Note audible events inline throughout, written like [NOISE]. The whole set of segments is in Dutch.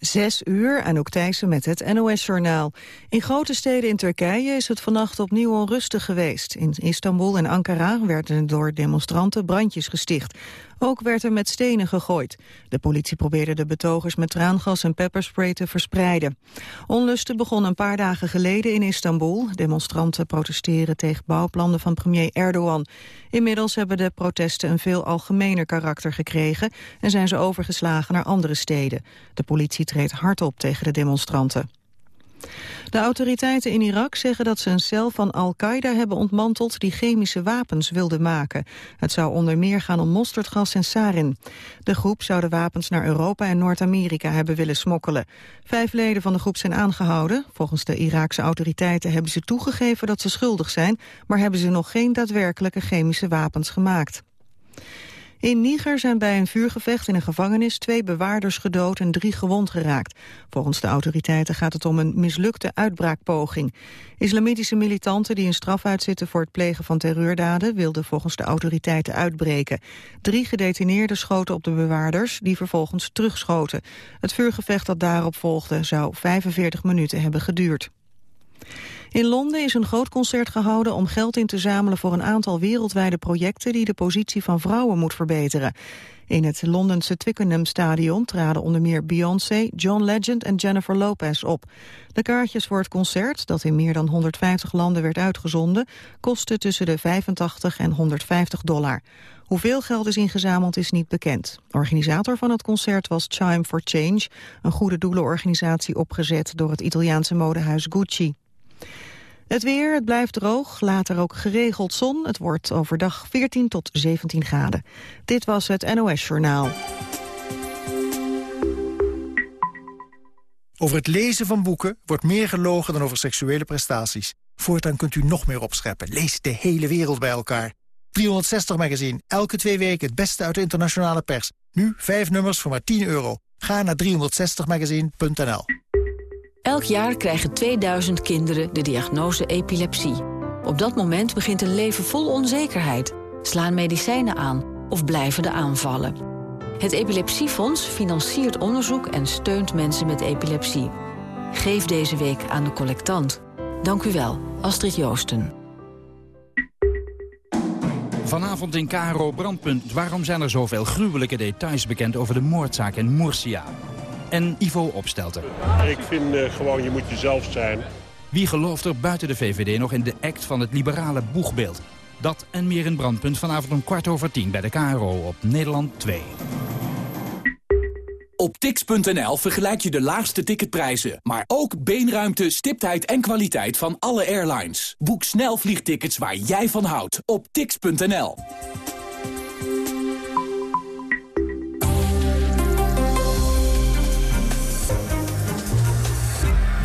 Zes uur, en ook Thijssen met het NOS-journaal. In grote steden in Turkije is het vannacht opnieuw onrustig geweest. In Istanbul en Ankara werden door demonstranten brandjes gesticht. Ook werd er met stenen gegooid. De politie probeerde de betogers met traangas en pepperspray te verspreiden. Onlusten begon een paar dagen geleden in Istanbul. Demonstranten protesteren tegen bouwplannen van premier Erdogan. Inmiddels hebben de protesten een veel algemener karakter gekregen... en zijn ze overgeslagen naar andere steden. De politie treedt hard op tegen de demonstranten. De autoriteiten in Irak zeggen dat ze een cel van Al-Qaeda hebben ontmanteld die chemische wapens wilde maken. Het zou onder meer gaan om mosterdgas en sarin. De groep zou de wapens naar Europa en Noord-Amerika hebben willen smokkelen. Vijf leden van de groep zijn aangehouden. Volgens de Iraakse autoriteiten hebben ze toegegeven dat ze schuldig zijn, maar hebben ze nog geen daadwerkelijke chemische wapens gemaakt. In Niger zijn bij een vuurgevecht in een gevangenis twee bewaarders gedood en drie gewond geraakt. Volgens de autoriteiten gaat het om een mislukte uitbraakpoging. Islamitische militanten die een straf uitzitten voor het plegen van terreurdaden wilden volgens de autoriteiten uitbreken. Drie gedetineerden schoten op de bewaarders die vervolgens terugschoten. Het vuurgevecht dat daarop volgde zou 45 minuten hebben geduurd. In Londen is een groot concert gehouden om geld in te zamelen voor een aantal wereldwijde projecten die de positie van vrouwen moet verbeteren. In het Londense Twickenham Stadion traden onder meer Beyoncé, John Legend en Jennifer Lopez op. De kaartjes voor het concert, dat in meer dan 150 landen werd uitgezonden, kostten tussen de 85 en 150 dollar. Hoeveel geld is ingezameld is niet bekend. Organisator van het concert was Chime for Change, een goede doelenorganisatie opgezet door het Italiaanse modehuis Gucci. Het weer, het blijft droog, later ook geregeld zon. Het wordt overdag 14 tot 17 graden. Dit was het NOS Journaal. Over het lezen van boeken wordt meer gelogen dan over seksuele prestaties. Voortaan kunt u nog meer opscheppen. Lees de hele wereld bij elkaar. 360 Magazine, elke twee weken het beste uit de internationale pers. Nu vijf nummers voor maar 10 euro. Ga naar 360magazine.nl Elk jaar krijgen 2000 kinderen de diagnose epilepsie. Op dat moment begint een leven vol onzekerheid. Slaan medicijnen aan of blijven de aanvallen. Het Epilepsiefonds financiert onderzoek en steunt mensen met epilepsie. Geef deze week aan de collectant. Dank u wel, Astrid Joosten. Vanavond in Karo Brandpunt. Waarom zijn er zoveel gruwelijke details bekend over de moordzaak in Murcia? En Ivo Opstelten. Ik vind uh, gewoon, je moet jezelf zijn. Wie gelooft er buiten de VVD nog in de act van het liberale boegbeeld? Dat en meer in Brandpunt vanavond om kwart over tien bij de KRO op Nederland 2. Op tix.nl vergelijk je de laagste ticketprijzen, maar ook beenruimte, stiptheid en kwaliteit van alle airlines. Boek snel vliegtickets waar jij van houdt op tix.nl.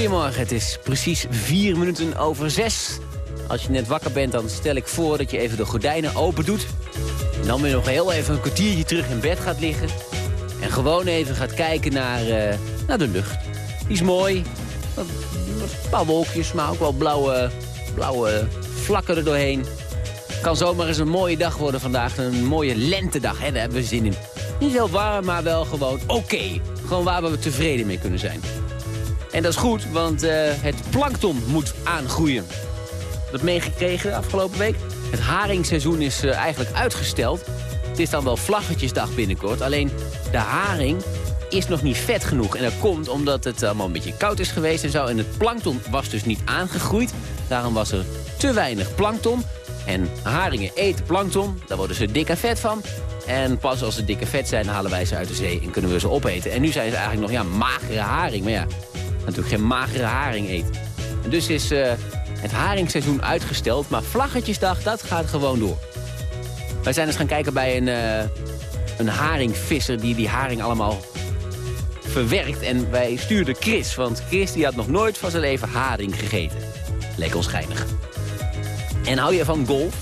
Goedemorgen, het is precies vier minuten over zes. Als je net wakker bent, dan stel ik voor dat je even de gordijnen open doet. En dan weer nog heel even een kwartiertje terug in bed gaat liggen. En gewoon even gaat kijken naar, uh, naar de lucht. Die is mooi. Een paar wolkjes, maar ook wel blauwe, blauwe vlakken er doorheen. Kan zomaar eens een mooie dag worden vandaag. Een mooie lentedag, hè? daar hebben we zin in. Niet heel warm, maar wel gewoon oké. Gewoon waar we tevreden mee kunnen zijn. En dat is goed, want uh, het plankton moet aangroeien. Dat meegekregen afgelopen week. Het haringseizoen is uh, eigenlijk uitgesteld. Het is dan wel vlaggetjesdag binnenkort. Alleen de haring is nog niet vet genoeg. En dat komt omdat het allemaal een beetje koud is geweest en zo. En het plankton was dus niet aangegroeid. Daarom was er te weinig plankton. En haringen eten plankton, daar worden ze dikke vet van. En pas als ze dikke vet zijn, halen wij ze uit de zee en kunnen we ze opeten. En nu zijn ze eigenlijk nog ja, magere haring. Maar ja, natuurlijk geen magere haring eet. En dus is uh, het haringseizoen uitgesteld. Maar Vlaggetjesdag, dat gaat gewoon door. Wij zijn eens gaan kijken bij een, uh, een haringvisser die die haring allemaal verwerkt. En wij stuurden Chris, want Chris die had nog nooit van zijn leven haring gegeten. Leek ons geinig. En hou je van golf?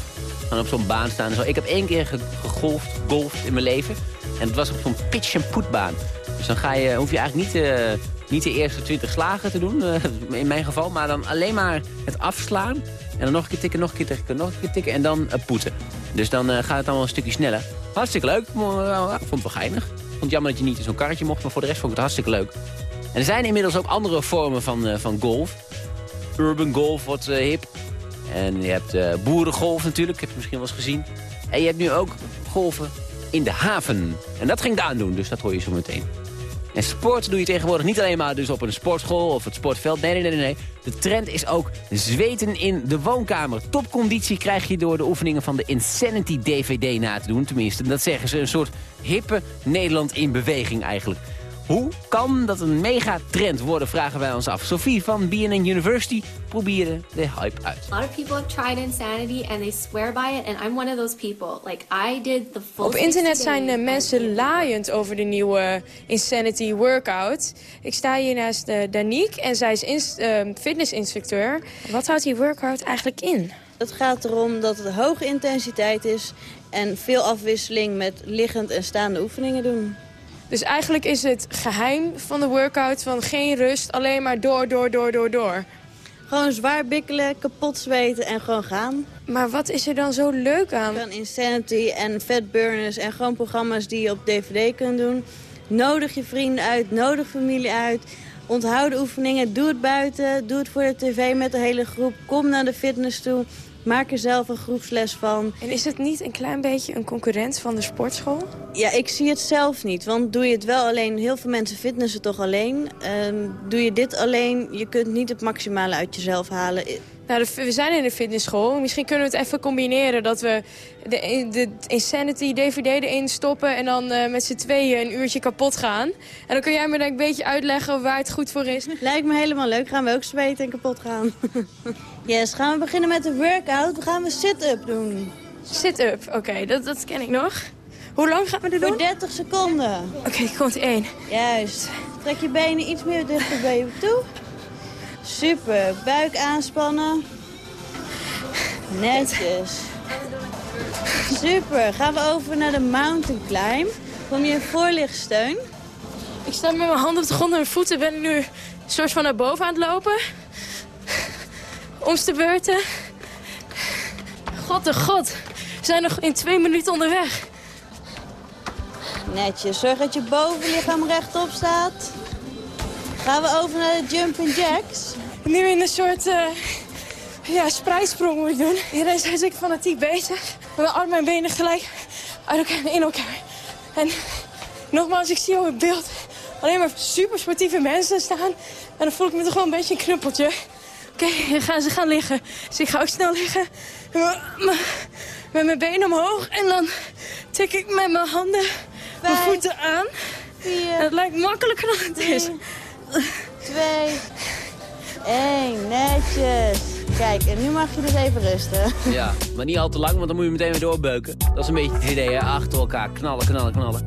Van op zo'n baan staan zo. Ik heb één keer gegolfd, golfd in mijn leven. En het was op zo'n pitch-and-put baan. Dus dan ga je, hoef je eigenlijk niet, uh, niet de eerste 20 slagen te doen, uh, in mijn geval. Maar dan alleen maar het afslaan. En dan nog een keer tikken, nog een keer tikken, nog een keer tikken. En dan uh, poeten. Dus dan gaat het allemaal een stukje sneller. Hartstikke leuk. Vond het wel geinig. Vond het jammer dat je niet in zo'n karretje mocht. Maar voor de rest vond ik het hartstikke leuk. En er zijn inmiddels ook andere vormen van, van golf. Urban golf wordt hip. En je hebt boerengolf natuurlijk. Heb je misschien wel eens gezien. En je hebt nu ook golven in de haven. En dat ging Daan doen, dus dat hoor je zo meteen. En sport doe je tegenwoordig niet alleen maar dus op een sportschool of het sportveld. Nee, nee, nee, nee. De trend is ook zweten in de woonkamer. Topconditie krijg je door de oefeningen van de Insanity DVD na te doen. Tenminste, dat zeggen ze. Een soort hippe Nederland in beweging eigenlijk. Hoe kan dat een megatrend worden, vragen wij ons af. Sophie van BNN University probeerde de hype uit. A lot of people have tried Insanity and they swear by it. And I'm one of those people. Like I did the full Op internet zijn uh, mensen laaiend over de nieuwe Insanity workout. Ik sta hier naast uh, Danique en zij is uh, fitnessinstructeur. Wat houdt die workout eigenlijk in? Het gaat erom dat het hoge intensiteit is en veel afwisseling met liggend en staande oefeningen doen. Dus eigenlijk is het geheim van de workout van geen rust, alleen maar door, door, door, door, door. Gewoon zwaar bikkelen, kapot zweten en gewoon gaan. Maar wat is er dan zo leuk aan? Van Insanity en Fat Burners en gewoon programma's die je op dvd kunt doen. Nodig je vrienden uit, nodig familie uit. Onthoud de oefeningen, doe het buiten, doe het voor de tv met de hele groep. Kom naar de fitness toe. Maak er zelf een groepsles van. En is het niet een klein beetje een concurrent van de sportschool? Ja, ik zie het zelf niet. Want doe je het wel alleen, heel veel mensen fitnessen toch alleen. Um, doe je dit alleen, je kunt niet het maximale uit jezelf halen. Nou, we zijn in de fitnessschool. Misschien kunnen we het even combineren. Dat we de, de Insanity DVD erin stoppen en dan uh, met z'n tweeën een uurtje kapot gaan. En dan kun jij me een beetje uitleggen waar het goed voor is. Lijkt me helemaal leuk. Gaan we ook zweten en kapot gaan. [LAUGHS] yes, gaan we beginnen met de workout. Dan gaan we sit-up doen. Sit-up, oké. Okay, dat, dat ken ik nog. Hoe lang gaan we dit doen? Voor 30 seconden. Oké, okay, komt één. Juist. Trek je benen iets meer dichter bij je toe. Super. Buik aanspannen. Netjes. Super. Gaan we over naar de mountain climb. Kom je voorlichtsteun. Ik sta met mijn handen op de grond en mijn voeten. Ben ik nu een soort van naar boven aan het lopen. Omste beurten. God de god. We zijn nog in twee minuten onderweg. Netjes. Zorg dat je bovenlichaam rechtop staat. Gaan we over naar de jumping jacks. Nu in een soort uh, ja, spreidsprong moet ik doen. Iedereen is ik fanatiek bezig. Mijn armen en benen gelijk uit elkaar en in elkaar. En nogmaals, ik zie op het beeld alleen maar super sportieve mensen staan. En dan voel ik me toch wel een beetje een knuppeltje. Oké, okay, gaan ze gaan liggen. Dus ik ga ook snel liggen. Met mijn benen omhoog. En dan tik ik met mijn handen mijn voeten aan. Het lijkt makkelijker dan het is. Twee, één, netjes. Kijk, en nu mag je dus even rusten. Ja, maar niet al te lang, want dan moet je meteen weer doorbeuken. Dat is een beetje het idee, hè? achter elkaar knallen, knallen, knallen.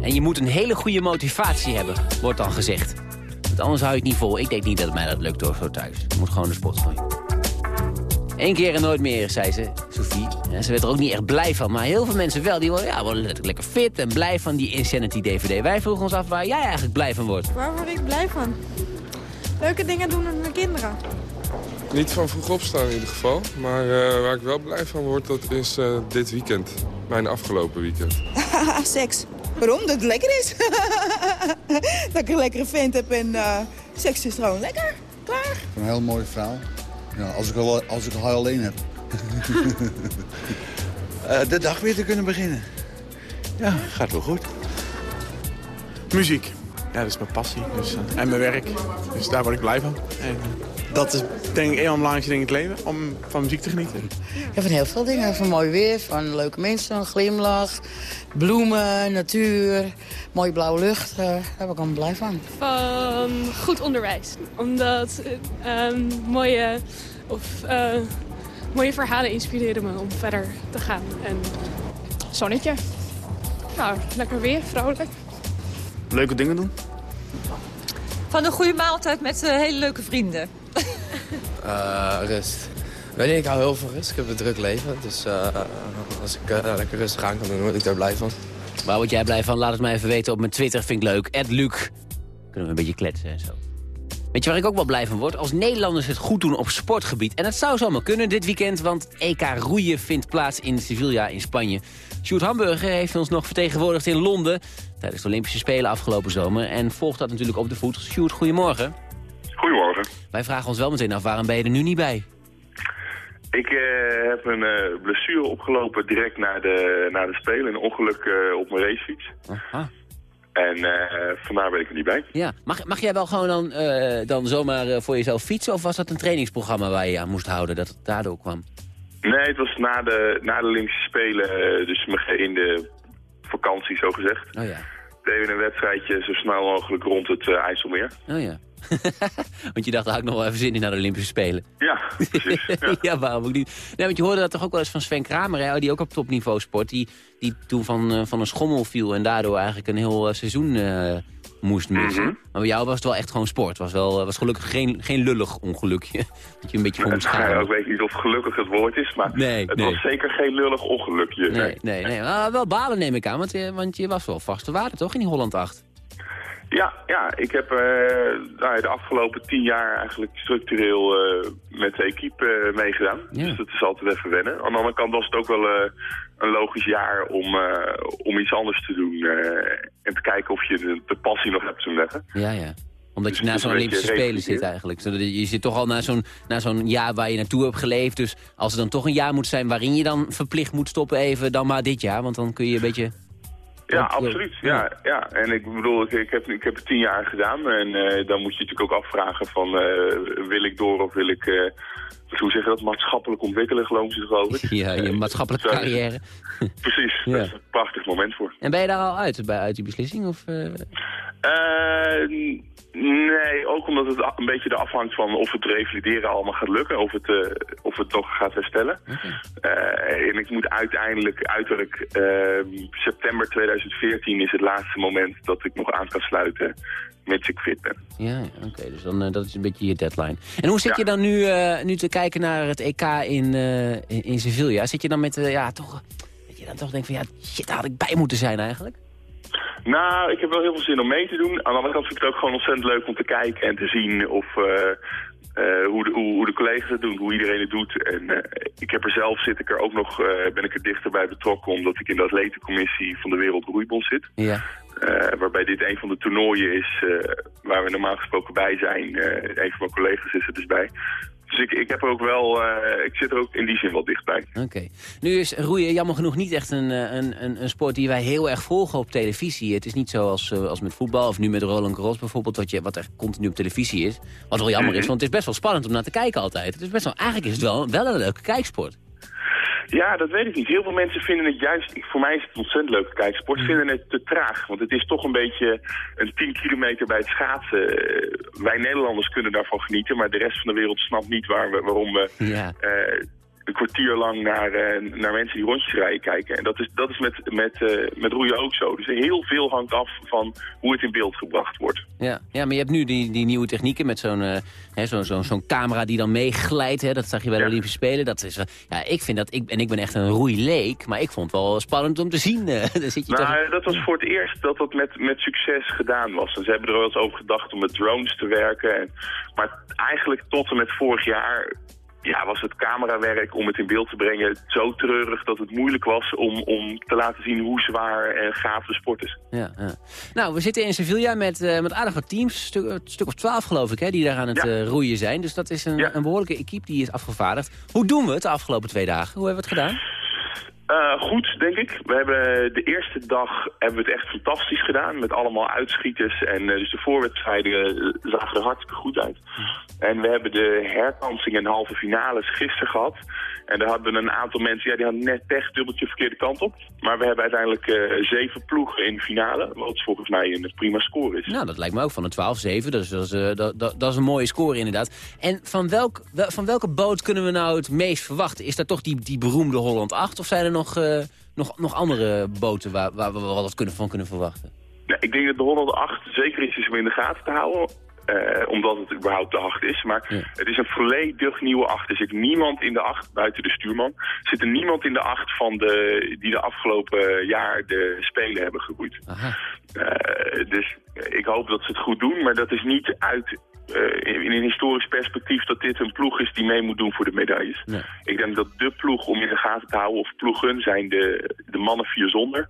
En je moet een hele goede motivatie hebben, wordt dan gezegd. Want anders hou je het niet vol. Ik denk niet dat mij dat lukt door zo thuis. Je moet gewoon de sport gooien. Eén keer en nooit meer, zei ze, Sophie. En ze werd er ook niet echt blij van. Maar heel veel mensen wel. Die worden, ja, worden lekker fit en blij van die Insanity DVD. Wij vroegen ons af waar jij eigenlijk blij van wordt. Waar word ik blij van? Leuke dingen doen met mijn kinderen. Niet van vroeg opstaan in ieder geval. Maar uh, waar ik wel blij van word, dat is uh, dit weekend. Mijn afgelopen weekend. [LAUGHS] Seks. Waarom? Dat het lekker is. [LAUGHS] dat ik een lekkere vent heb en uh, seks is gewoon lekker. Klaar. Een heel mooie vrouw. Ja, als ik al, als ik al alleen heb. Uh, [LAUGHS] de dag weer te kunnen beginnen. Ja, gaat wel goed. Muziek. Ja, dat is mijn passie. Dus, uh, en mijn werk. Dus daar word ik blij van. En, Dat is denk ik een van de belangrijkste dingen in het leven, om van muziek te genieten. Ja, van heel veel dingen. Van mooi weer, van leuke mensen, een glimlach, bloemen, natuur, mooie blauwe lucht. Uh, daar ben ik allemaal blij van. Van goed onderwijs. Omdat uh, mooie, of, mooie verhalen inspireren me om verder te gaan. En zonnetje. Nou, lekker weer, vrolijk. Leuke dingen doen. Van een goede maaltijd met uh, hele leuke vrienden. uh, [LAUGHS] rust. Weet je, ik hou heel veel rust. Ik heb een druk leven. Dus uh, als ik lekker rustig aan kan doen, word ik daar blij van. Waar word jij blij van? Laat het mij even weten op mijn Twitter. Vind ik leuk. Ed Luc. Kunnen we een beetje kletsen en zo. Weet je waar ik ook wel blij van word? Als Nederlanders het goed doen op sportgebied. En dat zou zomaar kunnen dit weekend, want EK roeien vindt plaats in Sevilla in Spanje. Sjoerd Hamburger heeft ons nog vertegenwoordigd in Londen... tijdens de Olympische Spelen afgelopen zomer... en volgt dat natuurlijk op de voet. Sjoerd, goedemorgen. Goedemorgen. Wij vragen ons wel meteen af, waarom ben je er nu niet bij? Ik uh, heb een uh, blessure opgelopen direct na de, na de Spelen. Een ongeluk uh, op mijn racefiets. Aha. En vandaar ben ik er niet bij. Ja. Mag, mag jij wel gewoon dan, dan zomaar voor jezelf fietsen? Of was dat een trainingsprogramma waar je aan moest houden dat het daardoor kwam? Nee, het was na de, na de Olympische Spelen, dus in de vakantie zo gezegd. Oh ja. Deden we een wedstrijdje zo snel mogelijk rond het IJsselmeer. Oh ja. [LAUGHS] want je dacht, daar had ik nog wel even zin in naar de Olympische Spelen. Ja, precies. [LAUGHS] Ja, ja waarom ook niet? Nee, want je hoorde dat toch ook wel eens van Sven Kramer, hè, die ook op topniveau sport. Die, die toen van, uh, van een schommel viel en daardoor eigenlijk een heel uh, seizoen uh, moest missen. Mm -hmm. Maar bij jou was het wel echt gewoon sport. Het was, wel, was gelukkig geen, geen lullig ongelukje. [LAUGHS] dat je een beetje gaan. Ja, ik weet niet of gelukkig het woord is, maar nee, het nee. was zeker geen lullig ongelukje. Nee, nee, nee. Maar wel balen neem ik aan, want je, want je was wel vaste waarde toch in die Holland 8? Ja, ja, ik heb uh, nou, de afgelopen tien jaar eigenlijk structureel uh, met de equipe uh, meegedaan. Ja. Dus dat is altijd even wennen. Aan de andere kant was het ook wel een logisch jaar om, om iets anders te doen. en te kijken of je de, de passie nog hebt te leggen. Ja, ja omdat dus je na zo'n Olympische Spelen zit eigenlijk. Je zit toch al na zo'n zo'n jaar waar je naartoe hebt geleefd. Dus als er dan toch een jaar moet zijn waarin je dan verplicht moet stoppen even... dan maar dit jaar, want dan kun je een beetje... Ja, absoluut. Ja, ja. En ik bedoel, ik, ik, heb, ik heb het tien jaar gedaan. En uh, dan moet je natuurlijk ook afvragen van, uh, wil ik door of wil ik, uh, hoe zeg je dat, maatschappelijk ontwikkelen, geloof je geloof ik. Ja, je maatschappelijke carrière. [LAUGHS] Precies, ja. dat is een prachtig moment voor. En ben je daar al uit, bij, uit die beslissing? Of, nee, ook omdat het een beetje er afhangt van of het revalideren allemaal gaat lukken, of het, uh, of het toch gaat herstellen. Okay. En ik moet uiteindelijk, uiterlijk uh, september 2014 is het laatste moment dat ik nog aan kan sluiten, mits ik fit ben. Ja, oké, okay, dus dan, dat is een beetje je deadline. En hoe zit ja. je dan nu, nu te kijken naar het EK in, in, in Sevilla? Zit je dan met, ja, toch, dat je dan toch denkt van, ja, shit, daar had ik bij moeten zijn eigenlijk? Nou, ik heb wel heel veel zin om mee te doen. Aan de andere kant vind ik het ook gewoon ontzettend leuk om te kijken en te zien of, uh, uh, hoe, de, hoe, hoe, de collega's het doen, hoe iedereen het doet. En uh, ik heb er zelf, zit ik er ook nog, ben ik er dichterbij betrokken omdat ik in de atletencommissie van de Wereldroeibond zit. Ja. waarbij dit een van de toernooien is waar we normaal gesproken bij zijn. een van mijn collega's is er dus bij. Dus ik, ik heb er ook wel, uh, ik zit er ook in die zin wel dichtbij. Oké. Okay. Nu is roeien jammer genoeg niet echt een, een, een, een, sport die wij heel erg volgen op televisie. Het is niet zoals uh, als met voetbal of nu met Roland Garros bijvoorbeeld, wat, je, wat echt continu op televisie is. Wat wel jammer mm -hmm. is, want het is best wel spannend om naar te kijken altijd. Het is best wel, eigenlijk is het wel, wel een leuke kijksport. Ja, dat weet ik niet. Heel veel mensen vinden het juist, voor mij is het ontzettend leuk kijksport, vinden het te traag. Want het is toch een beetje een 10 kilometer bij het schaatsen. Wij Nederlanders kunnen daarvan genieten, maar de rest van de wereld snapt niet waar we, waarom we ja. uh, een kwartier lang naar, uh, naar mensen die rondjes rijden kijken. En dat is, dat is met, met, uh, met roeien ook zo. Dus heel veel hangt af van hoe het in beeld gebracht wordt. Ja, ja maar je hebt nu die, die nieuwe technieken met zo'n uh, zo'n zo, zo camera die dan meeglijdt. Hè? Dat zag je bij de ja. Olympische Spelen. Dat is, ja, ik vind dat, ik, en ik ben echt een roeileek, maar ik vond het wel spannend om te zien. [LAUGHS] Daar zit je nou, toch... dat was voor het eerst dat dat met, met succes gedaan was. En ze hebben er wel eens over gedacht om met drones te werken. En, maar eigenlijk tot en met vorig jaar ja, was het camerawerk om het in beeld te brengen zo treurig dat het moeilijk was om, om te laten zien hoe zwaar en gaaf de sport is. Ja, ja. Nou, we zitten in Sevilla met, uh, met aardige teams, stuk, een stuk of twaalf geloof ik, hè, die daar aan het ja. uh, roeien zijn. Dus dat is een, een behoorlijke equipe die is afgevaardigd. Hoe doen we het de afgelopen twee dagen? Hoe hebben we het gedaan? Uh, goed, denk ik. We hebben de eerste dag hebben we het echt fantastisch gedaan. Met allemaal uitschieters. En uh, dus de voorwedstrijden zagen er hartstikke goed uit. En we hebben de herkansing en halve finales gisteren gehad. En daar hadden we een aantal mensen, ja, die hadden net echt dubbeltje verkeerde kant op. Maar we hebben uiteindelijk uh, zeven ploegen in de finale. Wat volgens mij een prima score is. Nou, dat lijkt me ook van de 12-7. Dus dat is, dat, dat, dat is een mooie score inderdaad. En van, welk, wel, van welke boot kunnen we nou het meest verwachten? Is dat toch die, die beroemde Holland 8? Of zijn er nog, uh, nog, nog andere boten waar, waar we wel wat kunnen, van kunnen verwachten? Nou, ik denk dat de Holland 8 zeker is om in de gaten te houden. Uh, omdat het überhaupt de 8 is. Maar ja. het is een volledig nieuwe 8. Er zit niemand in de 8, buiten de stuurman. Zit er niemand in de 8 van de, die de afgelopen jaar de Spelen hebben geroeid. Uh, dus ik hoop dat ze het goed doen. Maar dat is niet uit uh, in een historisch perspectief dat dit een ploeg is die mee moet doen voor de medailles. Nee. Ik denk dat de ploeg om in de gaten te houden of ploegen zijn de, de mannen vier zonder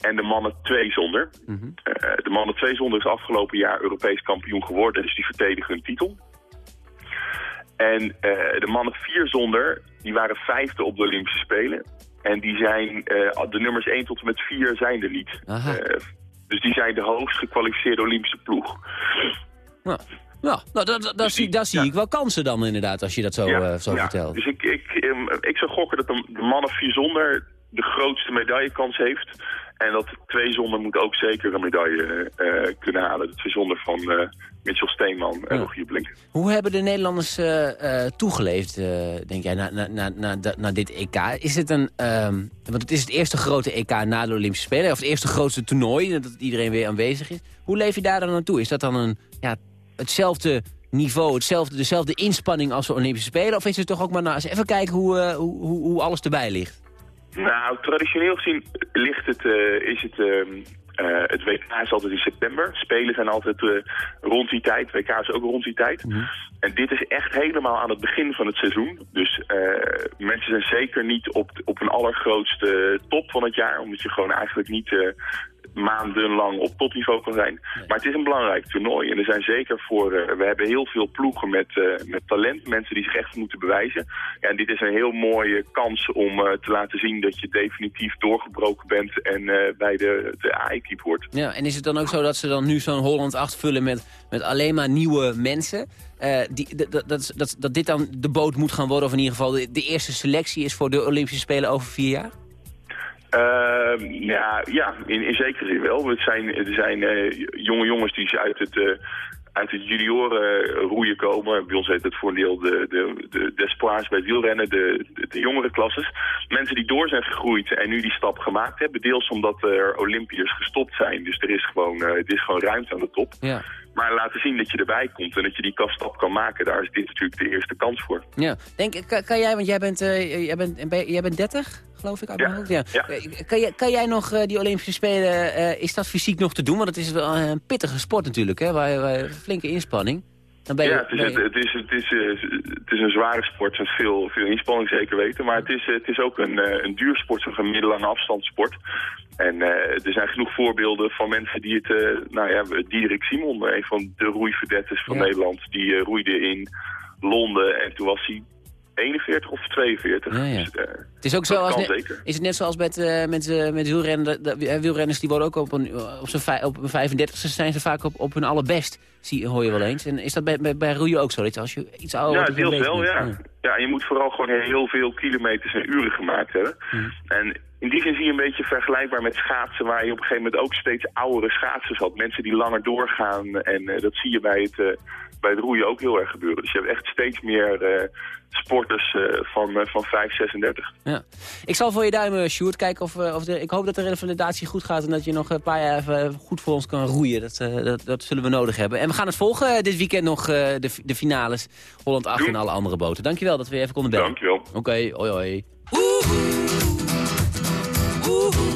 en de mannen twee zonder. Mm -hmm. uh, de mannen twee zonder is afgelopen jaar Europees kampioen geworden, dus die verdedigen hun titel. En uh, de mannen vier zonder, die waren vijfde op de Olympische Spelen. En die zijn, de nummers 1 tot en met 4 zijn er niet. dus die zijn de hoogst gekwalificeerde Olympische ploeg. Nou. Ja, nou, dat, dat, zie, daar zie ik wel kansen dan inderdaad, als je dat zo, ja, zo ja. vertelt. Dus ik, ik, um, ik zou gokken dat de, de mannen vier zonder de grootste medaillekans heeft. En dat twee zonder moet ook zeker een medaille uh, kunnen halen. De twee zonder van uh, Mitchell Steenman en Rogier Blink. Hoe hebben de Nederlanders toegeleefd, denk jij, na, na, na, na, na dit EK? Is het een, um, want het is het eerste grote EK na de Olympische Spelen, of het eerste grootste toernooi, dat iedereen weer aanwezig is. Hoe leef je daar dan naartoe? Is dat dan een, ja, hetzelfde niveau, hetzelfde, dezelfde inspanning als de Olympische Spelen? Of is het toch ook maar nou, eens even kijken hoe, uh, hoe, hoe, hoe, alles erbij ligt? Nou, traditioneel gezien ligt het, uh, is het... Uh, uh, het WK is altijd in september. Spelen zijn altijd uh, rond die tijd. WK is ook rond die tijd. Mm -hmm. En dit is echt helemaal aan het begin van het seizoen. Dus mensen zijn zeker niet op, op een allergrootste top van het jaar. Omdat je gewoon eigenlijk niet maandenlang op topniveau kan zijn. Maar het is een belangrijk toernooi. En er zijn zeker voor... Uh, we hebben heel veel ploegen met, uh, met talent. Mensen die zich echt moeten bewijzen. Ja, en dit is een heel mooie kans om uh, te laten zien dat je definitief doorgebroken bent en bij de, de A-equipe hoort. Ja, en is het dan ook zo dat ze dan nu zo'n Holland 8 vullen met, met alleen maar nieuwe mensen? die, dat, dat, dat, dat dit dan de boot moet gaan worden, of in ieder geval de, de eerste selectie is voor de Olympische Spelen over vier jaar? Uh, ja, ja in, in zekere zin wel. Het zijn, er zijn uh, jonge jongens die uit het, uh, uit het junioren roeien komen. Bij ons heet het voor een deel de, de, de, de espoirs bij wielrennen, de, de, de jongere klasses. Mensen die door zijn gegroeid en nu die stap gemaakt hebben. Deels omdat er Olympiërs gestopt zijn. Dus er is gewoon, het is gewoon ruimte aan de top. Ja. Maar laten zien dat je erbij komt en dat je die stap kan maken. Daar is dit natuurlijk de eerste kans voor. Ja, denk, kan, kan jij, want jij bent, jij bent, jij bent 30? Geloof ik, uit ja. mijn hoofd. Ja. ja. Kan, jij, kan jij nog uh, die Olympische Spelen, uh, is dat fysiek nog te doen? Want het is wel een pittige sport natuurlijk, hè? Waar, waar flinke inspanning. Dan ben je, ja, het is, je... het, is, het, is, het is een zware sport met veel, veel inspanning zeker weten. Maar het is, het is ook een, een duursport, zo'n middellange afstandssport. En er zijn genoeg voorbeelden van mensen die het... nou ja, Diederik Simon, een van de roeiverdettes van ja. Nederland... die roeide in Londen en toen was hij 41 of 42. Ja, ja. Dus, uh, het is ook zo als zeker. Is het net zoals met, uh, met, uh, met wielrennen, de, de, wielrenners die worden ook op een, op zijn op een 35ste zijn ze vaak op, op hun allerbest, zie, hoor je wel eens. En is dat bij, bij, bij roeien ook zo? Dat als je iets ouder Ja, deels wel, ja. ja. ja. je moet vooral gewoon heel veel kilometers en uren gemaakt hebben. Hmm. En in die zin zie je een beetje vergelijkbaar met schaatsen... waar je op een gegeven moment ook steeds oudere schaatsers had. Mensen die langer doorgaan. En uh, dat zie je bij het, uh, bij het roeien ook heel erg gebeuren. Dus je hebt echt steeds meer uh, sporters uh, van, uh, van 5, 36. Ja. Ik zal voor je duimen, Sjoerd, kijken of, of de, ik hoop dat de revalidatie goed gaat... en dat je nog een paar jaar even goed voor ons kan roeien. Dat, dat, dat zullen we nodig hebben. En we gaan het volgen dit weekend nog, de, de finales. Holland 8 Doe. en alle andere boten. Dankjewel dat we je even konden bellen. Dankjewel. Oké, okay, hoi hoi. it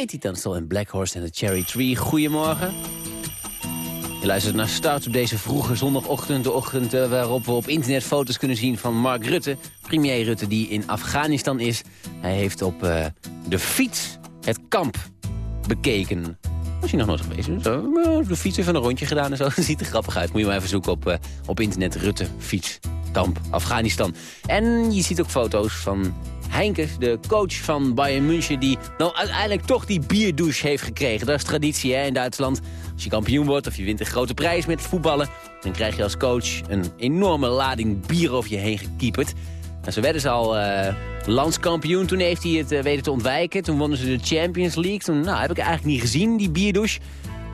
Katie Tunstall en Black Horse en de Cherry Tree. Goedemorgen. Je luistert naar Start op deze vroege zondagochtend. De ochtend waarop we op internet foto's kunnen zien van Mark Rutte. Premier Rutte die in Afghanistan is. Hij heeft op eh, de fiets het kamp bekeken. Was je nog nooit geweest? Eh, de fiets even een rondje gedaan en zo. [LAUGHS] Ziet er grappig uit. Moet je maar even zoeken op, eh, op internet. Rutte, fiets, kamp, Afghanistan. En je ziet ook foto's van Heinkes, de coach van Bayern München... die dan uiteindelijk toch die bierdouche heeft gekregen. Dat is traditie hè, in Duitsland. Als je kampioen wordt of je wint een grote prijs met voetballen... dan krijg je als coach een enorme lading bier over je heen gekieperd. En werden ze al eh, landskampioen. Toen heeft hij het eh, weten te ontwijken. Toen wonnen ze de Champions League. Toen nou, heb ik eigenlijk niet gezien, die bierdouche.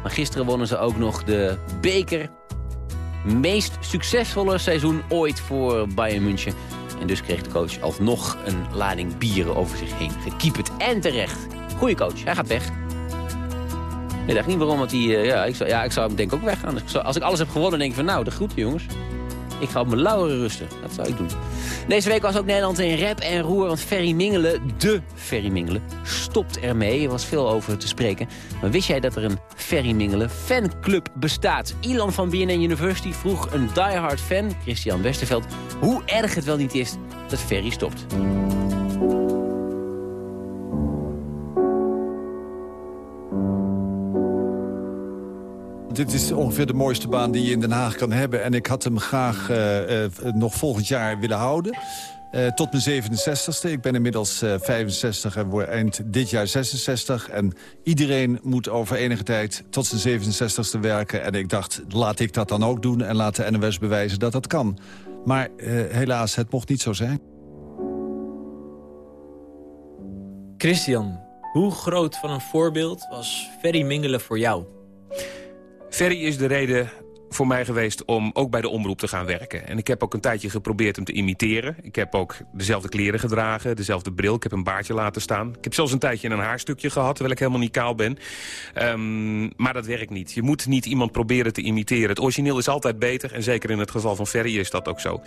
Maar gisteren wonnen ze ook nog de beker. Meest succesvolle seizoen ooit voor Bayern München. En dus kreeg de coach alsnog een lading bieren over zich heen gekieperd. En terecht. Goeie coach, hij gaat weg. Ik echt niet waarom, want hij, eh, ja, ik zou, ja, ik zou hem denk ik ook weggaan. Dus als ik alles heb gewonnen, denk ik van nou, de groeten jongens. Ik ga op mijn lauweren rusten. Dat zou ik doen. Deze week was ook Nederland in rep en roer. Want Ferry Mingelen, de Ferry Mingelen, stopt ermee. Er was veel over te spreken. Maar wist jij dat er een Ferry Mingelen fanclub bestaat? Ilan van BNN University vroeg een diehard fan, Christian Westerveld... hoe erg het wel niet is dat Ferry stopt. Dit is ongeveer de mooiste baan die je in Den Haag kan hebben. En ik had hem graag eh, eh, nog volgend jaar willen houden. Eh, tot mijn 67ste. Ik ben inmiddels eh, 65 en word eind dit jaar 66. En iedereen moet over enige tijd tot zijn 67ste werken. En ik dacht, laat ik dat dan ook doen. En laat de NOS bewijzen dat dat kan. Maar helaas, het mocht niet zo zijn. Christian, hoe groot van een voorbeeld was Ferry Mingelen voor jou? Ferry is de reden voor mij geweest om ook bij de omroep te gaan werken. En ik heb ook een tijdje geprobeerd hem te imiteren. Ik heb ook dezelfde kleren gedragen, dezelfde bril. Ik heb een baardje laten staan. Ik heb zelfs een tijdje een haarstukje gehad, terwijl ik helemaal niet kaal ben. Ehm, maar dat werkt niet. Je moet niet iemand proberen te imiteren. Het origineel is altijd beter. En zeker in het geval van Ferry is dat ook zo.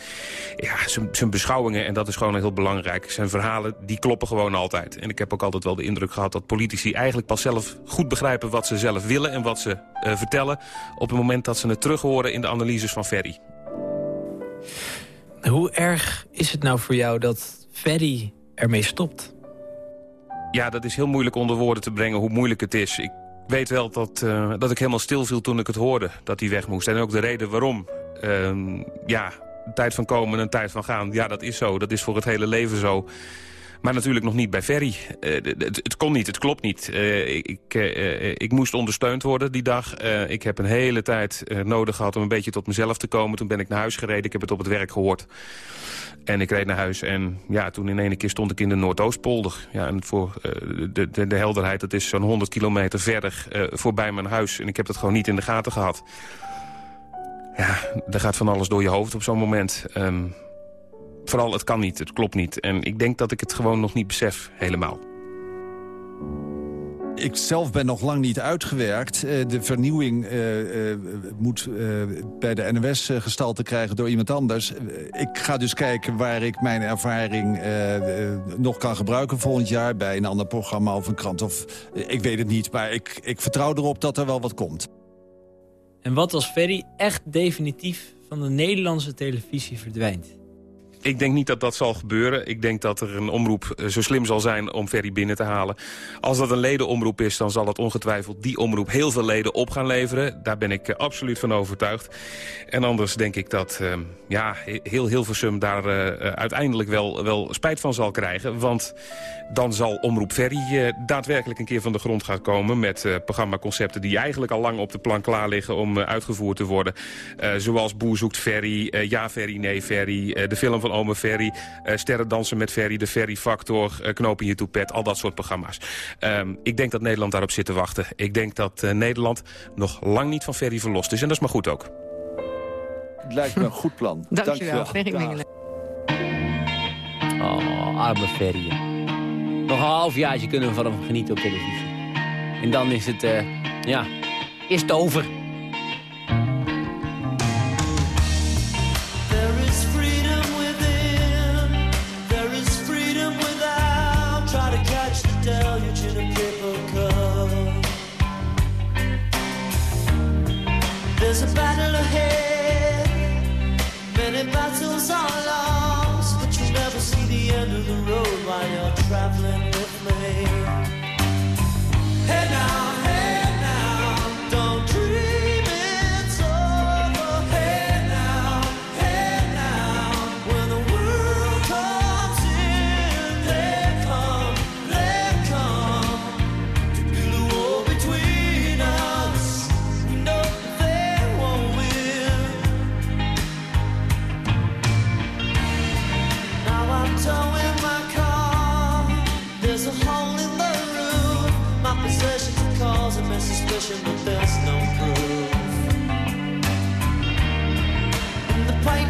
Ja, zijn- beschouwingen, en dat is gewoon heel belangrijk. Zijn verhalen, die kloppen gewoon altijd. En ik heb ook altijd wel de indruk gehad dat politici eigenlijk pas zelf goed begrijpen wat ze zelf willen en wat ze eh, vertellen. Op het moment dat ze het terug horen in de analyses van Ferry. Hoe erg is het nou voor jou dat Ferry ermee stopt? Ja, dat is heel moeilijk onder woorden te brengen hoe moeilijk het is. Ik weet wel dat, eh, dat ik helemaal stilviel toen ik het hoorde, dat hij weg moest. En ook de reden waarom. Ehm, ja, tijd van komen en tijd van gaan. Ja, dat is zo. Dat is voor het hele leven zo. Maar natuurlijk nog niet bij Ferry. Eh, het, het kon niet, het klopt niet. Eh, ik, eh, ik moest ondersteund worden die dag. Ik heb een hele tijd nodig gehad om een beetje tot mezelf te komen. Toen ben ik naar huis gereden. Ik heb het op het werk gehoord. En ik reed naar huis en ja, toen in ene keer stond ik in de Noordoostpolder. Ja, en voor de, de, de helderheid, dat is zo'n 100 kilometer verder voorbij mijn huis. En ik heb dat gewoon niet in de gaten gehad. Ja, er gaat van alles door je hoofd op zo'n moment. Ehm, vooral, het kan niet, het klopt niet. En ik denk dat ik het gewoon nog niet besef, helemaal. Ik zelf ben nog lang niet uitgewerkt. Eh, de vernieuwing eh, eh, moet eh, bij de NOS gestalte krijgen door iemand anders. Ik ga dus kijken waar ik mijn ervaring nog kan gebruiken volgend jaar... bij een ander programma of een krant. Of, ik weet het niet, maar ik, ik vertrouw erop dat er wel wat komt. En wat als Ferry echt definitief van de Nederlandse televisie verdwijnt? Ik denk niet dat dat zal gebeuren. Ik denk dat er een omroep eh, zo slim zal zijn om Ferry binnen te halen. Als dat een ledenomroep is, dan zal het ongetwijfeld die omroep heel veel leden op gaan leveren. Daar ben ik eh, absoluut van overtuigd. En anders denk ik dat eh, ja, heel Hilversum daar uiteindelijk wel, wel spijt van zal krijgen. Want dan zal Omroep Ferry daadwerkelijk een keer van de grond gaan komen... met programmaconcepten die eigenlijk al lang op de plan klaar liggen om uitgevoerd te worden. Zoals Boer zoekt Ferry, Ja Ferry, Nee Ferry, de film van Ome Ferry... eh, Sterren dansen met Ferry, de Ferry Factor, eh, Knoop in je toepet, al dat soort programma's. Ehm, ik denk dat Nederland daarop zit te wachten. Ik denk dat eh, Nederland nog lang niet van Ferry verlost is. En dat is maar goed ook. Het lijkt me een goed plan. [LAUGHS] Dankjewel, Mingelen. Oh, arme Ferry. Nog een halfjaartje kunnen we van hem genieten op televisie. En dan is het, eh, ja, is het over. Battle ahead,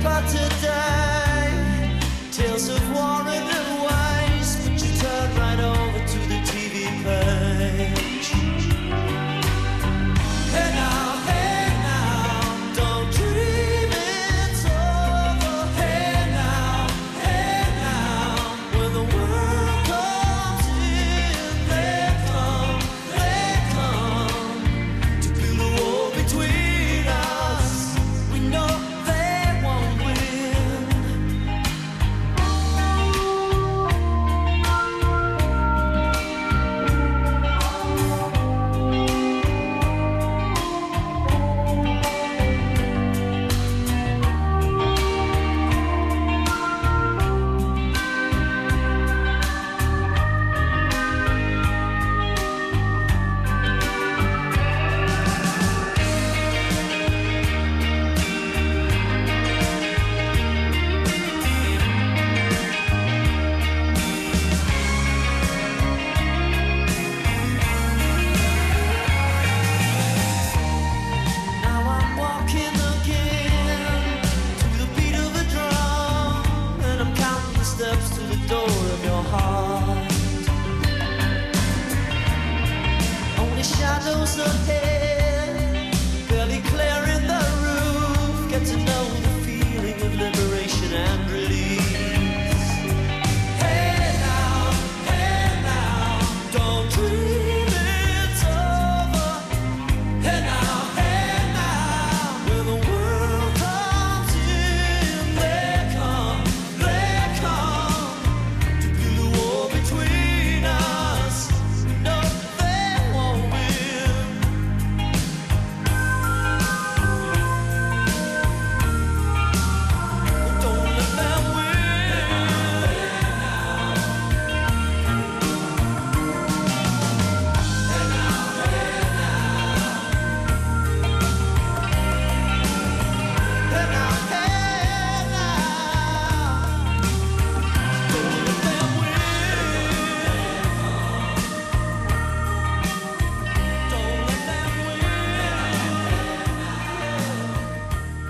In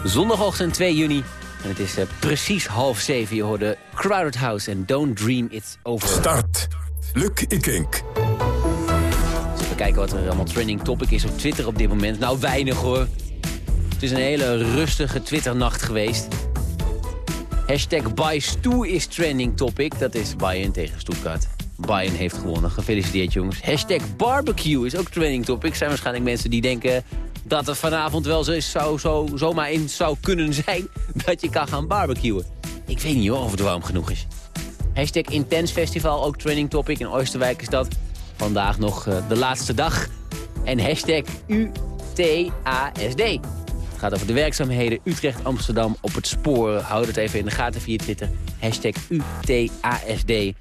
Zondagochtend 2 juni. En het is eh, precies half zeven. Je hoorde Crowded House en Don't Dream It's Over. Start. Luc Ikink. Even kijken wat er allemaal trending topic is op Twitter op dit moment. Nou, weinig hoor. Het is een hele rustige Twitternacht geweest. Hashtag BuyStoe is trending topic. Dat is Bayern tegen Stuttgart. Bayern heeft gewonnen. Gefeliciteerd jongens. Hashtag barbecue is ook trending topic. Er zijn waarschijnlijk mensen die denken dat het vanavond wel zo, zou, zo, zomaar in zou kunnen zijn... dat je kan gaan barbecuen. Ik weet niet of het warm genoeg is. Hashtag Intense Festival, ook trending topic. In Oosterwijk is dat vandaag nog eh, de laatste dag. En hashtag UTASD. Het gaat over de werkzaamheden Utrecht-Amsterdam op het spoor. Houd het even in de gaten via Twitter. Hashtag UTASD. En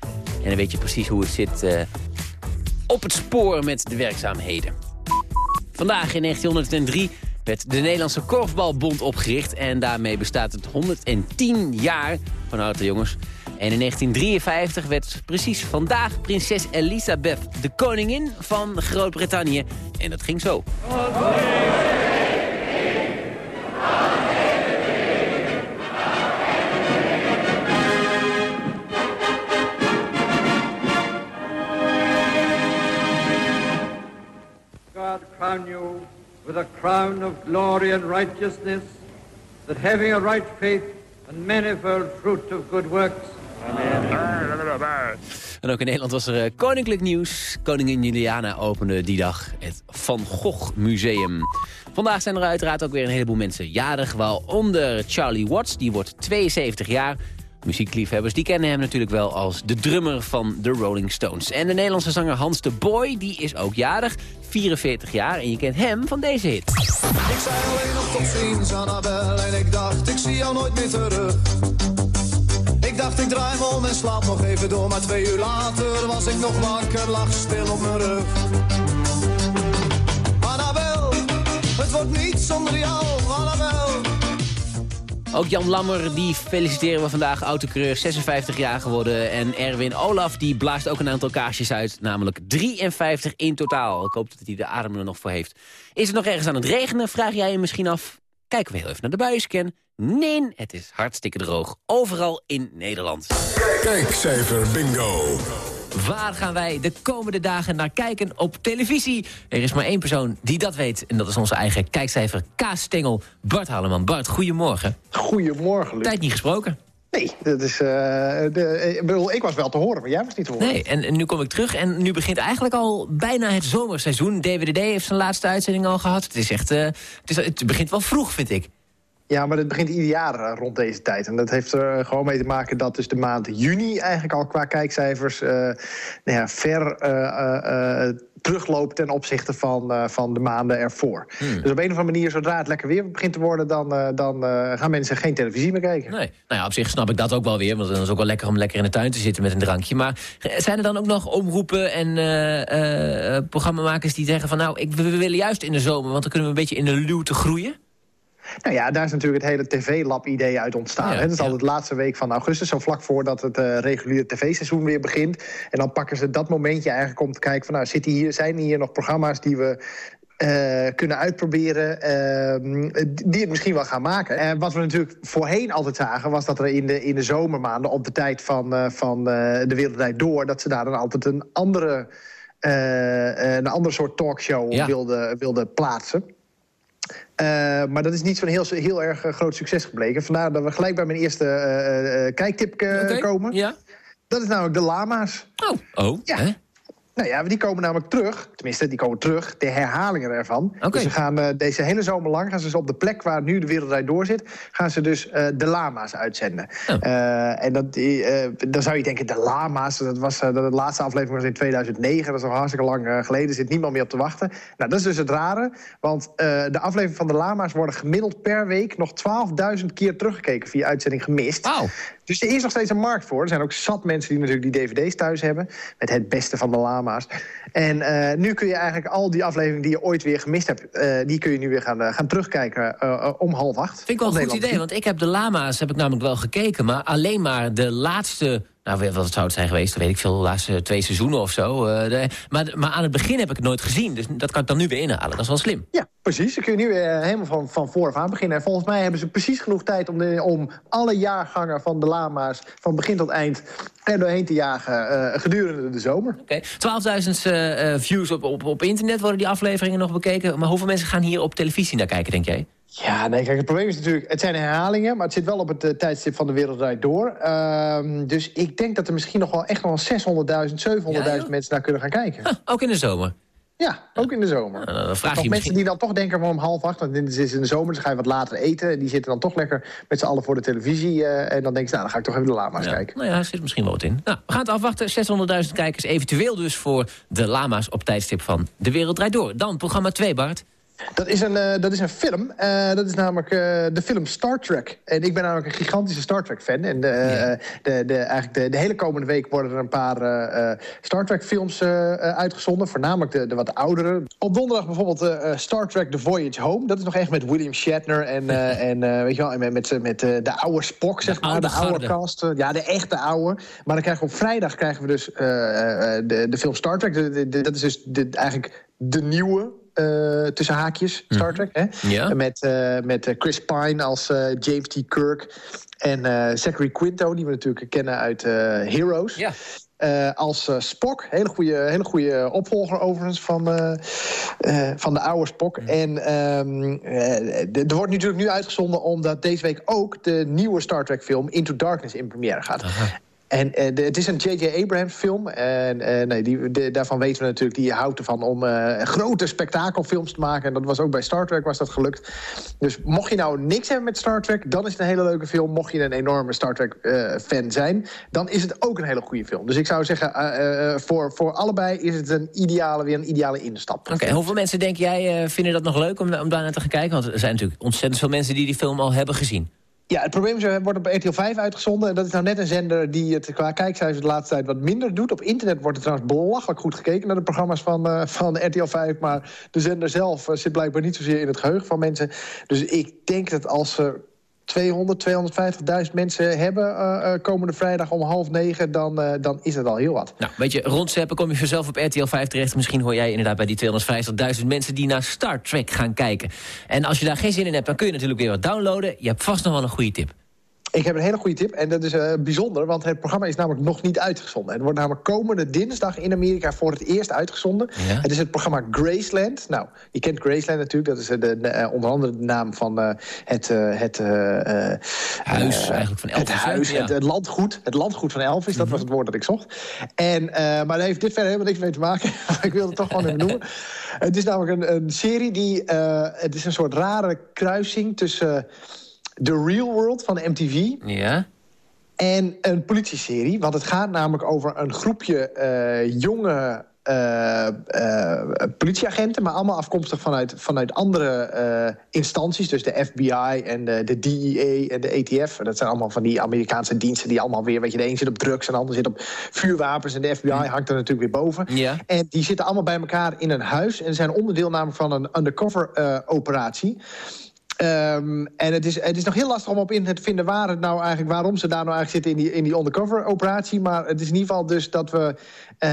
dan weet je precies hoe het zit eh, op het spoor met de werkzaamheden. Vandaag in 1903 werd de Nederlandse Korfbalbond opgericht. En daarmee bestaat het 110 jaar van harte jongens. En in 1953 werd precies vandaag prinses Elisabeth de koningin van Groot-Brittannië. En dat ging zo. God crown you with a crown of glory and righteousness, that having a right faith and manifold fruit of good works. En ook in Nederland was er eh, koninklijk nieuws. Koningin Juliana opende die dag het Van Gogh Museum. Vandaag zijn er uiteraard ook weer een heleboel mensen jarig. Waaronder Charlie Watts, die wordt 72 jaar. Muziekliefhebbers die kennen hem natuurlijk wel als de drummer van de Rolling Stones. En de Nederlandse zanger Hans de Boy, die is ook jarig. 44 jaar en je kent hem van deze hit. Ik zei alleen nog tot ziens, Annabel, en ik dacht, ik zie jou nooit meer terug. Ik dacht, ik draai me om en slaap nog even door, maar twee uur later was ik nog wakker, lag stil op mijn rug. Annabel, het wordt niet zonder jou. Ook Jan Lammer, die feliciteren we vandaag. Autocoureur, 56 jaar geworden. En Erwin Olaf, die blaast ook een aantal kaarsjes uit. Namelijk 53 in totaal. Ik hoop dat hij de adem er nog voor heeft. Is het nog ergens aan het regenen, vraag jij je misschien af. Kijken we heel even naar de buienscan. Nee, het is hartstikke droog. Overal in Nederland. Kijkcijfer bingo. Waar gaan wij de komende dagen naar kijken op televisie? Er is maar één persoon die dat weet. En dat is onze eigen kijkcijfer K-stengel Bart Halleman. Bart, goedemorgen. Goedemorgen, Luc. Tijd niet gesproken. Nee, dat is, eh, de, ik, bedoel, ik was wel te horen, maar jij was niet te horen. Nee, en, en nu kom ik terug en nu begint eigenlijk al bijna het zomerseizoen. DWDD heeft zijn laatste uitzending al gehad. Het is echt, eh, het, is, het begint wel vroeg, vind ik. Ja, maar het begint ieder jaar eh, rond deze tijd. En dat heeft er gewoon mee te maken dat dus de maand juni eigenlijk al qua kijkcijfers eh, nou ja, ver eh, terugloopt ten opzichte van, van de maanden ervoor. Hmm. Dus op een of andere manier, zodra het lekker weer begint te worden, dan, dan gaan mensen geen televisie meer kijken. Nee. Nou ja, op zich snap ik dat ook wel weer. Want dan is het ook wel lekker om lekker in de tuin te zitten met een drankje. Maar zijn er dan ook nog omroepen en programmamakers die zeggen van... nou, ik, we, we willen juist in de zomer, want dan kunnen we een beetje in de luwte groeien? Nou ja, daar is natuurlijk het hele tv-lab-idee uit ontstaan. Ja, hè. Dat is ja. altijd de laatste week van augustus, zo vlak voordat het eh, reguliere tv-seizoen weer begint. En dan pakken ze dat momentje eigenlijk om te kijken van... nou, zitten hier, zijn hier nog programma's die we eh, kunnen uitproberen, eh, die het misschien wel gaan maken. En wat we natuurlijk voorheen altijd zagen... was dat er in de, in de zomermaanden op de tijd van, eh, van de Wereldrijd Door... dat ze daar dan altijd een andere, een ander soort talkshow Ja. wilden wilde plaatsen. Eh, maar dat is niet zo'n heel, heel erg eh, groot succes gebleken. Vandaar dat we gelijk bij mijn eerste eh, kijktip Oké, komen. ja. Dat is namelijk de lama's. Oh, oh Ja. hè? Nou ja, die komen namelijk terug. Tenminste, die komen terug. De herhalingen ervan. Dus ze gaan eh, deze hele zomer lang... gaan ze dus op de plek waar nu de wereldrijd door zit... gaan ze dus eh, de lama's uitzenden. Oh. Eh, en dat, dan zou je denken, de lama's... dat was dat de laatste aflevering was in 2009. Dat is al hartstikke lang geleden. Zit niemand meer op te wachten. Nou, dat is dus het rare. Want de afleveringen van de lama's worden gemiddeld per week... nog 12.000 keer teruggekeken via uitzending gemist. Dus er is nog steeds een markt voor. Er zijn ook zat mensen die natuurlijk die dvd's thuis hebben... met het beste van de lama's. En eh, nu kun je eigenlijk al die afleveringen die je ooit weer gemist hebt... eh, die kun je nu weer gaan, eh, gaan terugkijken om half acht. Vind ik wel een goed idee, want ik heb de lama's heb ik namelijk wel gekeken... maar alleen maar de laatste Nou, wat zou het zijn geweest? Weet ik veel, de laatste twee seizoenen of zo. Eh, de- maar, maar aan het begin heb ik het nooit gezien. Dus dat kan ik dan nu weer inhalen. Dat is wel slim. Ja, precies. Dan kun je nu weer helemaal van, van vooraf aan beginnen. En volgens mij hebben ze precies genoeg tijd om, de, om alle jaargangen van de lama's... van begin tot eind er doorheen te jagen eh, gedurende de zomer. Oké. 12.000 eh, eh, views op, op, op internet worden die afleveringen nog bekeken. Maar hoeveel mensen gaan hier op televisie naar kijken, denk jij? Ja, nee, kijk, het probleem is natuurlijk... het zijn herhalingen, maar het zit wel op het eh, tijdstip van de wereld draait door. Ehm, dus ik denk dat er misschien nog wel echt nog wel 600.000, 700.000 mensen naar kunnen gaan kijken. Ook in de zomer? Ja, ook in de zomer. dan vraag je mensen misschien- die dan toch denken van om half acht, want dit is in de zomer, dus ga je wat later eten. En die zitten dan toch lekker met z'n allen voor de televisie. eh, en dan denken ze, nou, dan ga ik toch even de lama's kijken. Nou ja, er zit misschien wel wat in. Nou, we gaan het afwachten. 600.000 kijkers eventueel dus voor de lama's op tijdstip van De Wereld Draait Door. Dan programma 2, Bart. Dat is een, eh, dat is een film. Eh, dat is namelijk eh, de film Star Trek. En ik ben namelijk een gigantische Star Trek-fan. En de, de, de, eigenlijk de, de hele komende week worden er een paar Star Trek-films uitgezonden. Voornamelijk de, de wat oudere. Op donderdag bijvoorbeeld Star Trek The Voyage Home. Dat is nog echt met William Shatner en, [LAUGHS] en weet je wel, en met, met, met de oude Spock, zeg maar. De oude cast. Ja, de echte oude. Maar dan krijgen we op vrijdag krijgen we dus de, de film Star Trek. Dat is dus de, eigenlijk de nieuwe eh, tussen haakjes Star Trek. Hè? Ja. Met, eh, met eh, Chris Pine als James T. Kirk. En Zachary Quinto, die we natuurlijk kennen uit Heroes. Ja. Als eh, Spock. Hele goede, hele goede opvolger overigens van, van de oude Spock. En ehm, eh, de- er wordt natuurlijk nu uitgezonden omdat deze week ook de nieuwe Star Trek film Into Darkness in première gaat. En eh, het is een J.J. Abrams film. En eh, nee, die, daarvan weten we natuurlijk, die houdt ervan om eh, grote spektakelfilms te maken. En dat was ook bij Star Trek was dat gelukt. Dus mocht je nou niks hebben met Star Trek, dan is het een hele leuke film. Mocht je een enorme Star Trek eh, fan zijn, dan is het ook een hele goede film. Dus ik zou zeggen, voor, voor allebei is het een ideale, weer een ideale instap. Oké, hoeveel mensen denk jij vinden dat nog leuk om, om daar naar te gaan kijken? Want er zijn natuurlijk ontzettend veel mensen die die film al hebben gezien. Ja, het probleem is, hij wordt op RTL 5 uitgezonden. En dat is nou net een zender die het qua kijkcijfers de laatste tijd wat minder doet. Op internet wordt er trouwens belachelijk goed gekeken naar de programma's van, eh, van RTL 5. Maar de zender zelf eh, zit blijkbaar niet zozeer in het geheugen van mensen. Dus ik denk dat als ze 200, 250.000 mensen hebben eh, eh, komende vrijdag om half negen... Dan, eh, dan is het al heel wat. Nou, weet je, rondzeppen kom je vanzelf op RTL 5 terecht. Misschien hoor jij inderdaad bij die 250.000 mensen die naar Star Trek gaan kijken. En als je daar geen zin in hebt, dan kun je natuurlijk weer wat downloaden. Je hebt vast nog wel een goede tip. Ik heb een hele goede tip en dat is eh, bijzonder, want het programma is namelijk nog niet uitgezonden. Het wordt namelijk komende dinsdag in Amerika voor het eerst uitgezonden. Ja. Het is het programma Graceland. Nou, je kent Graceland natuurlijk, dat is eh, de, de, eh, onder andere de naam van het... het Huis eigenlijk van Elvis, Het huis, Ja. het, het landgoed. Het landgoed van Elvis, dat Mhm. was het woord dat ik zocht. En, maar daar heeft dit verder helemaal niks mee te maken. [LAUGHS] Ik wilde het toch gewoon even noemen. Het is namelijk een, een serie die... het is een soort rare kruising tussen... The Real World van MTV Ja? en een politieserie. Want het gaat namelijk over een groepje eh, jonge eh, eh, politieagenten... maar allemaal afkomstig vanuit, vanuit andere instanties. Dus de FBI en de, de DEA en de ATF. Dat zijn allemaal van die Amerikaanse diensten... die allemaal weer, weet je, de een zit op drugs... en de ander zit op vuurwapens. En de FBI hangt er natuurlijk weer boven. Ja. En die zitten allemaal bij elkaar in een huis... en zijn onderdeel namelijk van een undercover operatie... Ehm, en het is, het is nog heel lastig om op internet te vinden waar het nou eigenlijk, waarom ze daar nou eigenlijk zitten in die, in die undercover operatie. Maar het is in ieder geval dus dat we, eh,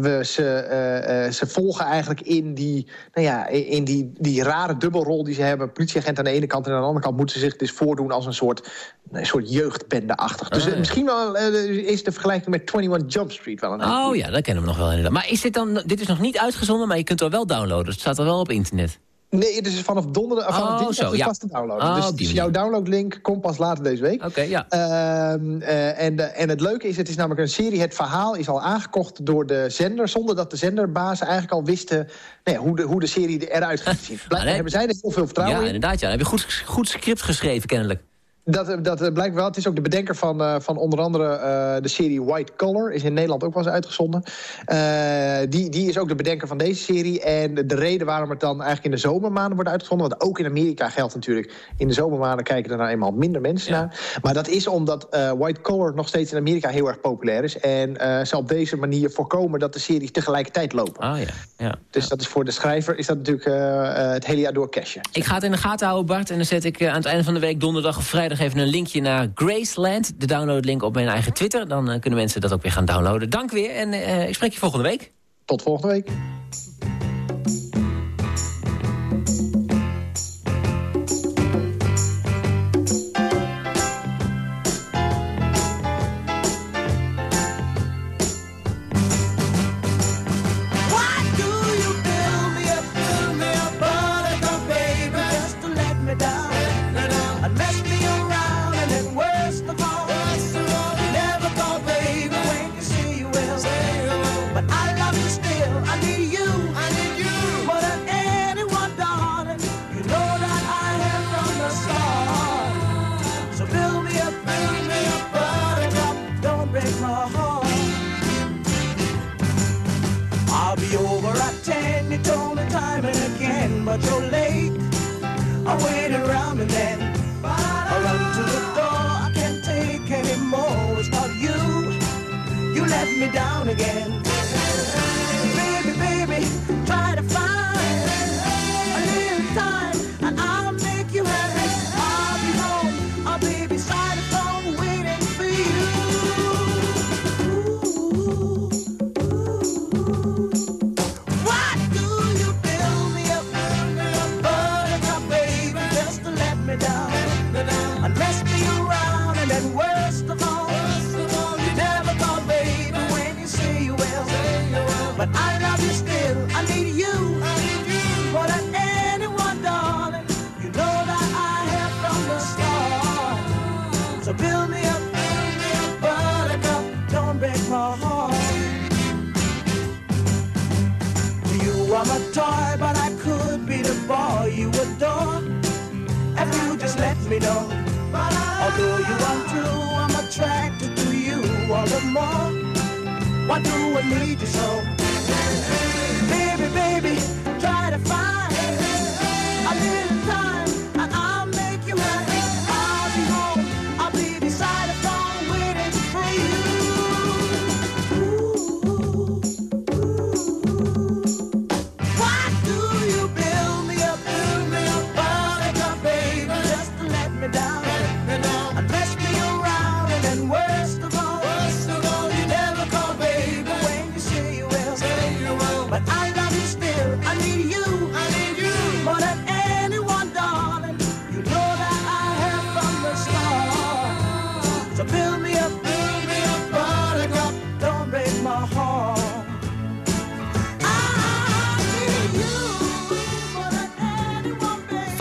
we ze, eh, eh, ze volgen eigenlijk in die, nou ja, in die, die rare dubbelrol die ze hebben. Politieagent aan de ene kant en aan de andere kant moeten ze zich dus voordoen als een soort, een soort jeugdbende-achtig. Dus Ah, ja. misschien wel is de vergelijking met 21 Jump Street wel een Oh ja, dat kennen we nog wel inderdaad. Maar is dit dan, dit is nog niet uitgezonden, maar je kunt het wel downloaden. Het staat er wel op internet. Nee, het is vanaf donderdag vanaf Oh, dinsdag zo, is ja. vast te downloaden. Oh, dus dus jouw downloadlink komt pas later deze week. Oké, ja. Ehm, eh, en, en het leuke is, het is namelijk een serie. Het verhaal is al aangekocht door de zender... zonder dat de zenderbazen eigenlijk al wisten ja, hoe, de, hoe de serie eruit gaat zien. [LAUGHS] Blijkbaar nee. hebben zij er heel veel vertrouwen Ja, in. inderdaad. Ja. Dan heb je goed, goed script geschreven, kennelijk. Dat, eh, dat eh, blijkt wel. Het is ook de bedenker van, eh, van onder andere de serie White Collar. Is in Nederland ook wel eens uitgezonden. Die, die is ook de bedenker van deze serie. En de, de reden waarom het dan eigenlijk in de zomermaanden wordt uitgezonden... want ook in Amerika geldt natuurlijk... in de zomermaanden kijken er nou eenmaal minder mensen naar. Maar dat is omdat White Collar nog steeds in Amerika heel erg populair is. En ze op deze manier voorkomen dat de series tegelijkertijd lopen. Ah ja, ja. Dus dat is voor de schrijver is dat natuurlijk het hele jaar door cashen. Ik ga het in de gaten houden, Bart. En dan zet ik aan het einde van de week, donderdag of vrijdag... nog een linkje naar Graceland. De downloadlink op mijn eigen Twitter. Dan eh, kunnen mensen dat ook weer gaan downloaden. Dank weer en eh, ik spreek je volgende week. Tot volgende week. But late. I waited around and then I run to the door, I can't take anymore. Not you, you let me down again. Know. Although you are true, I'm attracted to you all the more. Why do I need you so? Baby, baby, try to find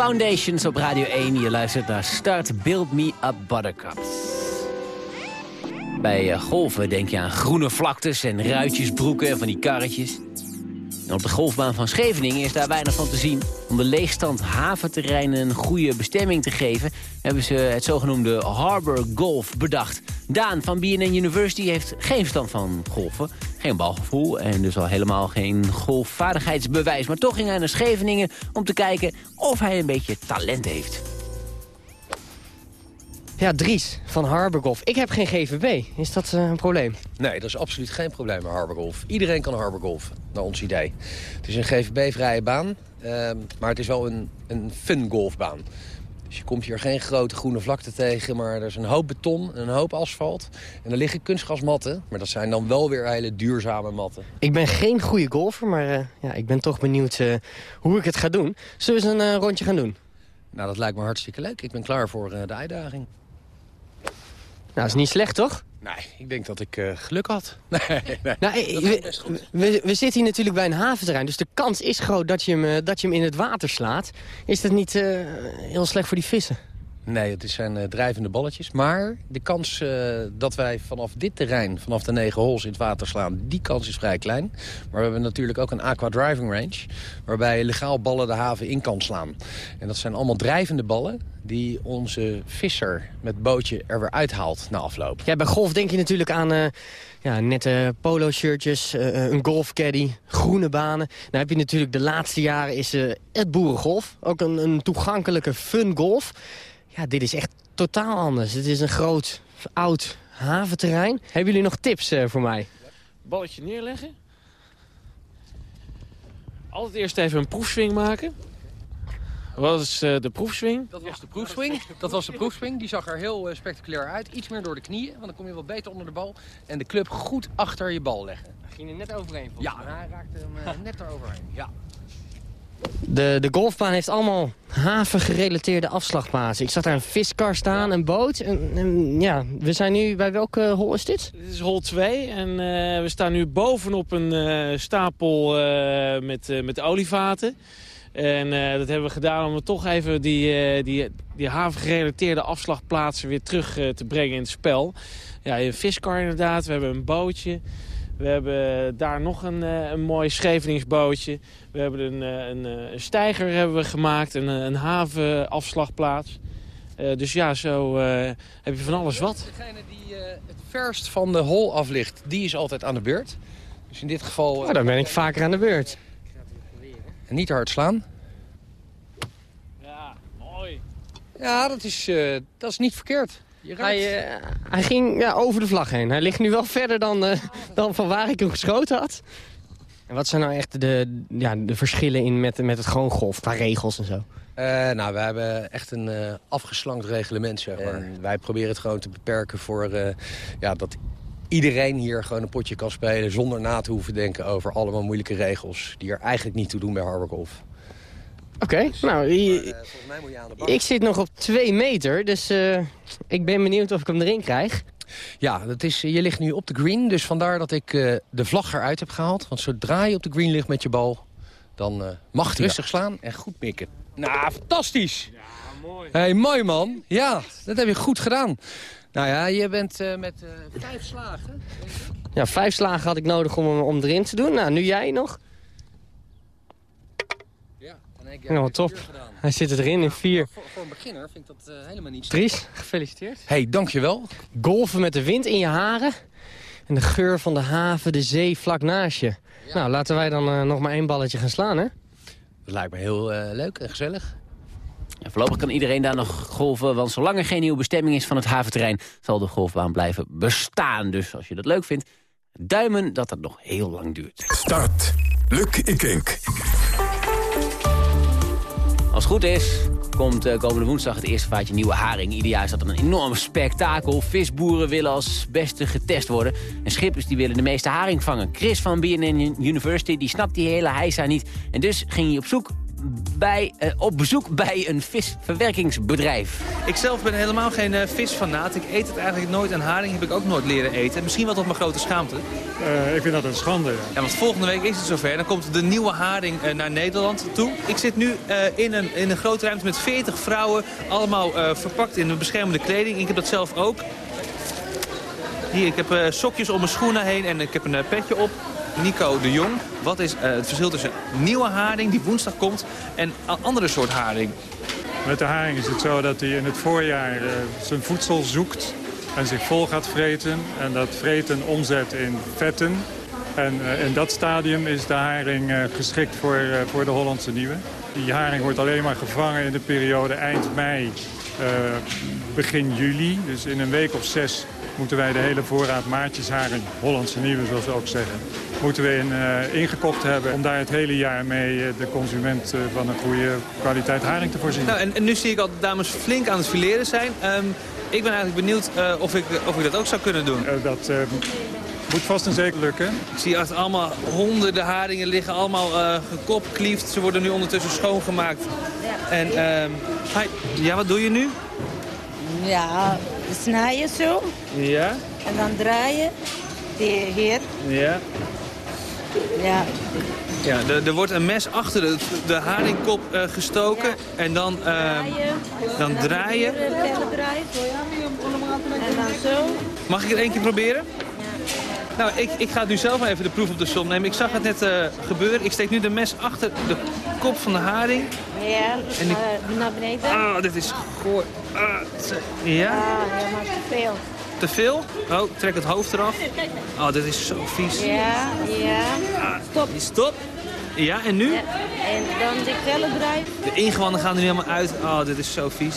Foundations op Radio 1. Je luistert naar Start Build Me Up Buttercup. Bij eh, golven denk je aan groene vlaktes en ruitjesbroeken en van die karretjes. Op de golfbaan van Scheveningen is daar weinig van te zien. Om de leegstand haventerreinen een goede bestemming te geven... hebben ze het zogenoemde Harbor Golf bedacht. Daan van BNN University heeft geen verstand van golfen. Geen balgevoel en dus al helemaal geen golfvaardigheidsbewijs. Maar toch ging hij naar Scheveningen om te kijken of hij een beetje talent heeft. Ja, Dries van Harbor Golf. Ik heb geen GVB. Is dat eh, een probleem? Nee, dat is absoluut geen probleem met Harbor Golf. Iedereen kan Harbor Golf, naar ons idee. Het is een GVB-vrije baan, ehm, maar het is wel een, een fun golfbaan. Dus je komt hier geen grote groene vlakte tegen, maar er is een hoop beton en een hoop asfalt. En er liggen kunstgrasmatten, maar dat zijn dan wel weer hele duurzame matten. Ik ben geen goede golfer, maar eh, ja, ik ben toch benieuwd eh, hoe ik het ga doen. Zullen we eens een eh, rondje gaan doen? Nou, dat lijkt me hartstikke leuk. Ik ben klaar voor de uitdaging. Nou, is niet slecht, toch? Nee, ik denk dat ik eh, geluk had. [LAUGHS] Nee, nee. Nou, eh, we, we, we zitten hier natuurlijk bij een haventerrein, dus de kans is groot dat je hem, eh, dat je hem in het water slaat. Is dat niet heel slecht voor die vissen? Nee, het zijn eh, drijvende balletjes. Maar de kans eh, dat wij vanaf dit terrein, vanaf de negen holes in het water slaan... die kans is vrij klein. Maar we hebben natuurlijk ook een aqua driving range... waarbij je legaal ballen de haven in kan slaan. En dat zijn allemaal drijvende ballen die onze visser met bootje er weer uithaalt na afloop. Bij golf denk je natuurlijk aan eh, ja, nette polo-shirtjes, een golfcaddy, groene banen. Nou heb je natuurlijk de laatste jaren is het boerengolf. Ook een, een toegankelijke fun golf. Ja, dit is echt totaal anders. Het is een groot, oud haventerrein. Hebben jullie nog tips eh, voor mij? Balletje neerleggen. Altijd eerst even een proefswing maken. Wat is eh, de proefswing? Dat was de proefswing. Dat was de proefswing. Die zag er heel eh, spectaculair uit. Iets meer door de knieën, want dan kom je wat beter onder de bal. En de club goed achter je bal leggen. Ging er net overheen Ja, hij raakte hem net eroverheen. Ja. De, de golfbaan heeft allemaal havengerelateerde afslagplaatsen. Ik zag daar een viskar staan, een boot. En, en ja, we zijn nu bij welke hol is dit? Dit is hol 2 en eh, we staan nu bovenop een eh, stapel eh, met, met olievaten. En dat hebben we gedaan om toch even die, die, die havengerelateerde afslagplaatsen weer terug te brengen in het spel. Ja, een viskar inderdaad, we hebben een bootje. We hebben daar nog een, eh, een mooi Scheveningsbootje. We hebben een, eh, een, eh, een steiger hebben we gemaakt, een, een havenafslagplaats. Eh, dus ja, zo eh, heb je van alles wat. Degene die eh, het verst van de hol af ligt, die is altijd aan de beurt. Dus in dit geval... Oh, dan ben ik vaker aan de beurt. En niet te hard slaan. Ja, mooi. Ja, dat is, eh, dat is niet verkeerd. Je Hij, eh, hij ging ja, over de vlag heen. Hij ligt nu wel verder dan, eh, dan van waar ik hem geschoten had. En wat zijn nou echt de, ja, de verschillen in met, met het gewoon golf qua regels en zo? Eh, nou, we hebben echt een eh, afgeslankt reglement, zeg maar. En wij proberen het gewoon te beperken voor eh, ja, dat iedereen hier gewoon een potje kan spelen... zonder na te hoeven denken over allemaal moeilijke regels... die er eigenlijk niet toe doen bij Oké, nou, hier- volgens mij moet je aan de bak. ik zit nog op twee meter, dus eh, ik ben benieuwd of ik hem erin krijg. Ja, dat is, je ligt nu op de green, dus vandaar dat ik eh, de vlag eruit heb gehaald. Want zodra je op de green ligt met je bal, dan eh, mag het rustig slaan en goed mikken. Nou, fantastisch! Ja, mooi. Hey, mooi man. Ja, dat heb je goed gedaan. Nou ja, je bent eh, met eh, vijf slagen. Ja, vijf slagen had ik nodig om hem om erin te doen. Nou, nu jij nog. Ja, en ik, Nou, top. Hij zit erin in vier. Voor, voor een beginner vind ik dat eh, helemaal niet Dries, gefeliciteerd. Hey, dankjewel. Golven met de wind in je haren. En de geur van de haven, de zee vlak naast je. Nou, laten wij dan eh, nog maar één balletje gaan slaan, hè? Dat lijkt me heel eh, leuk en gezellig. Ja, voorlopig kan iedereen daar nog golven, want zolang er geen nieuwe bestemming is van het haventerrein... zal de golfbaan blijven bestaan. Dus als je dat leuk vindt, duimen dat het nog heel lang duurt. Start. Luc Ikink. Als het goed is, komt eh, komende woensdag het eerste vaatje nieuwe haring. Ieder jaar is dat een enorm spektakel. Visboeren willen als beste getest worden. En schippers die willen de meeste haring vangen. Chris van BNN University die snapt die hele heisa niet. En dus ging hij op zoek bij, eh, op bezoek bij een visverwerkingsbedrijf. Ik zelf ben helemaal geen eh, visfanaat. Ik eet het eigenlijk nooit en haring heb ik ook nooit leren eten. Misschien wel tot mijn grote schaamte. ik vind dat een schande. Ja. Ja, want volgende week is het zover. Dan komt de nieuwe haring eh, naar Nederland toe. Ik zit nu eh, in, een, in een grote ruimte met 40 vrouwen. Allemaal eh, verpakt in een beschermende kleding. Ik heb dat zelf ook. Hier, ik heb eh, sokjes om mijn schoenen heen en ik heb een eh, petje op. Nico de Jong, wat is eh, het verschil tussen nieuwe haring die woensdag komt en een andere soort haring? Met de haring is het zo dat hij in het voorjaar eh, zijn voedsel zoekt en zich vol gaat vreten. En dat vreten omzet in vetten. En eh, in dat stadium is de haring geschikt voor, voor de Hollandse nieuwe. Die haring wordt alleen maar gevangen in de periode eind mei, begin juli. Dus in een week of zes moeten wij de hele voorraad maatjesharing, Hollandse nieuwe zoals we ook zeggen, moeten we in, eh, ingekocht hebben om daar het hele jaar mee eh, de consument eh, van een goede kwaliteit haring te voorzien. Nou, en, en nu zie ik al de dames flink aan het fileren zijn. Ehm, ik ben eigenlijk benieuwd eh, of, ik, of ik dat ook zou kunnen doen. dat eh, moet vast en zeker lukken. Ik zie achter allemaal honderden haringen liggen, allemaal eh gekopkliefd. Ze worden nu ondertussen schoongemaakt. En ehm, hi, ja, wat doe je nu? Ja, snijden zo Ja, en dan draaien. Die hier, ja. ja. Ja, er, er wordt een mes achter de, de haringkop eh, gestoken en dan, ehm, dan draaien. Verder draaien. En dan zo. Mag ik het één keer proberen? Nou, ik, ik ga nu zelf maar even de proef op de som nemen. Ik zag het net eh, gebeuren. Ik steek nu de mes achter de kop van de haring. Ja, En ik- eh, naar beneden. Ah, dit is goor. Ah, ja? Ah, ja, maar te veel. Te veel? Oh, trek het hoofd eraf. Oh, dit is zo vies. Ja, ja. Stop. Stop. Ja, en nu? En dan die kellen draaien. De ingewanden gaan er nu helemaal uit. Oh, dit is zo vies.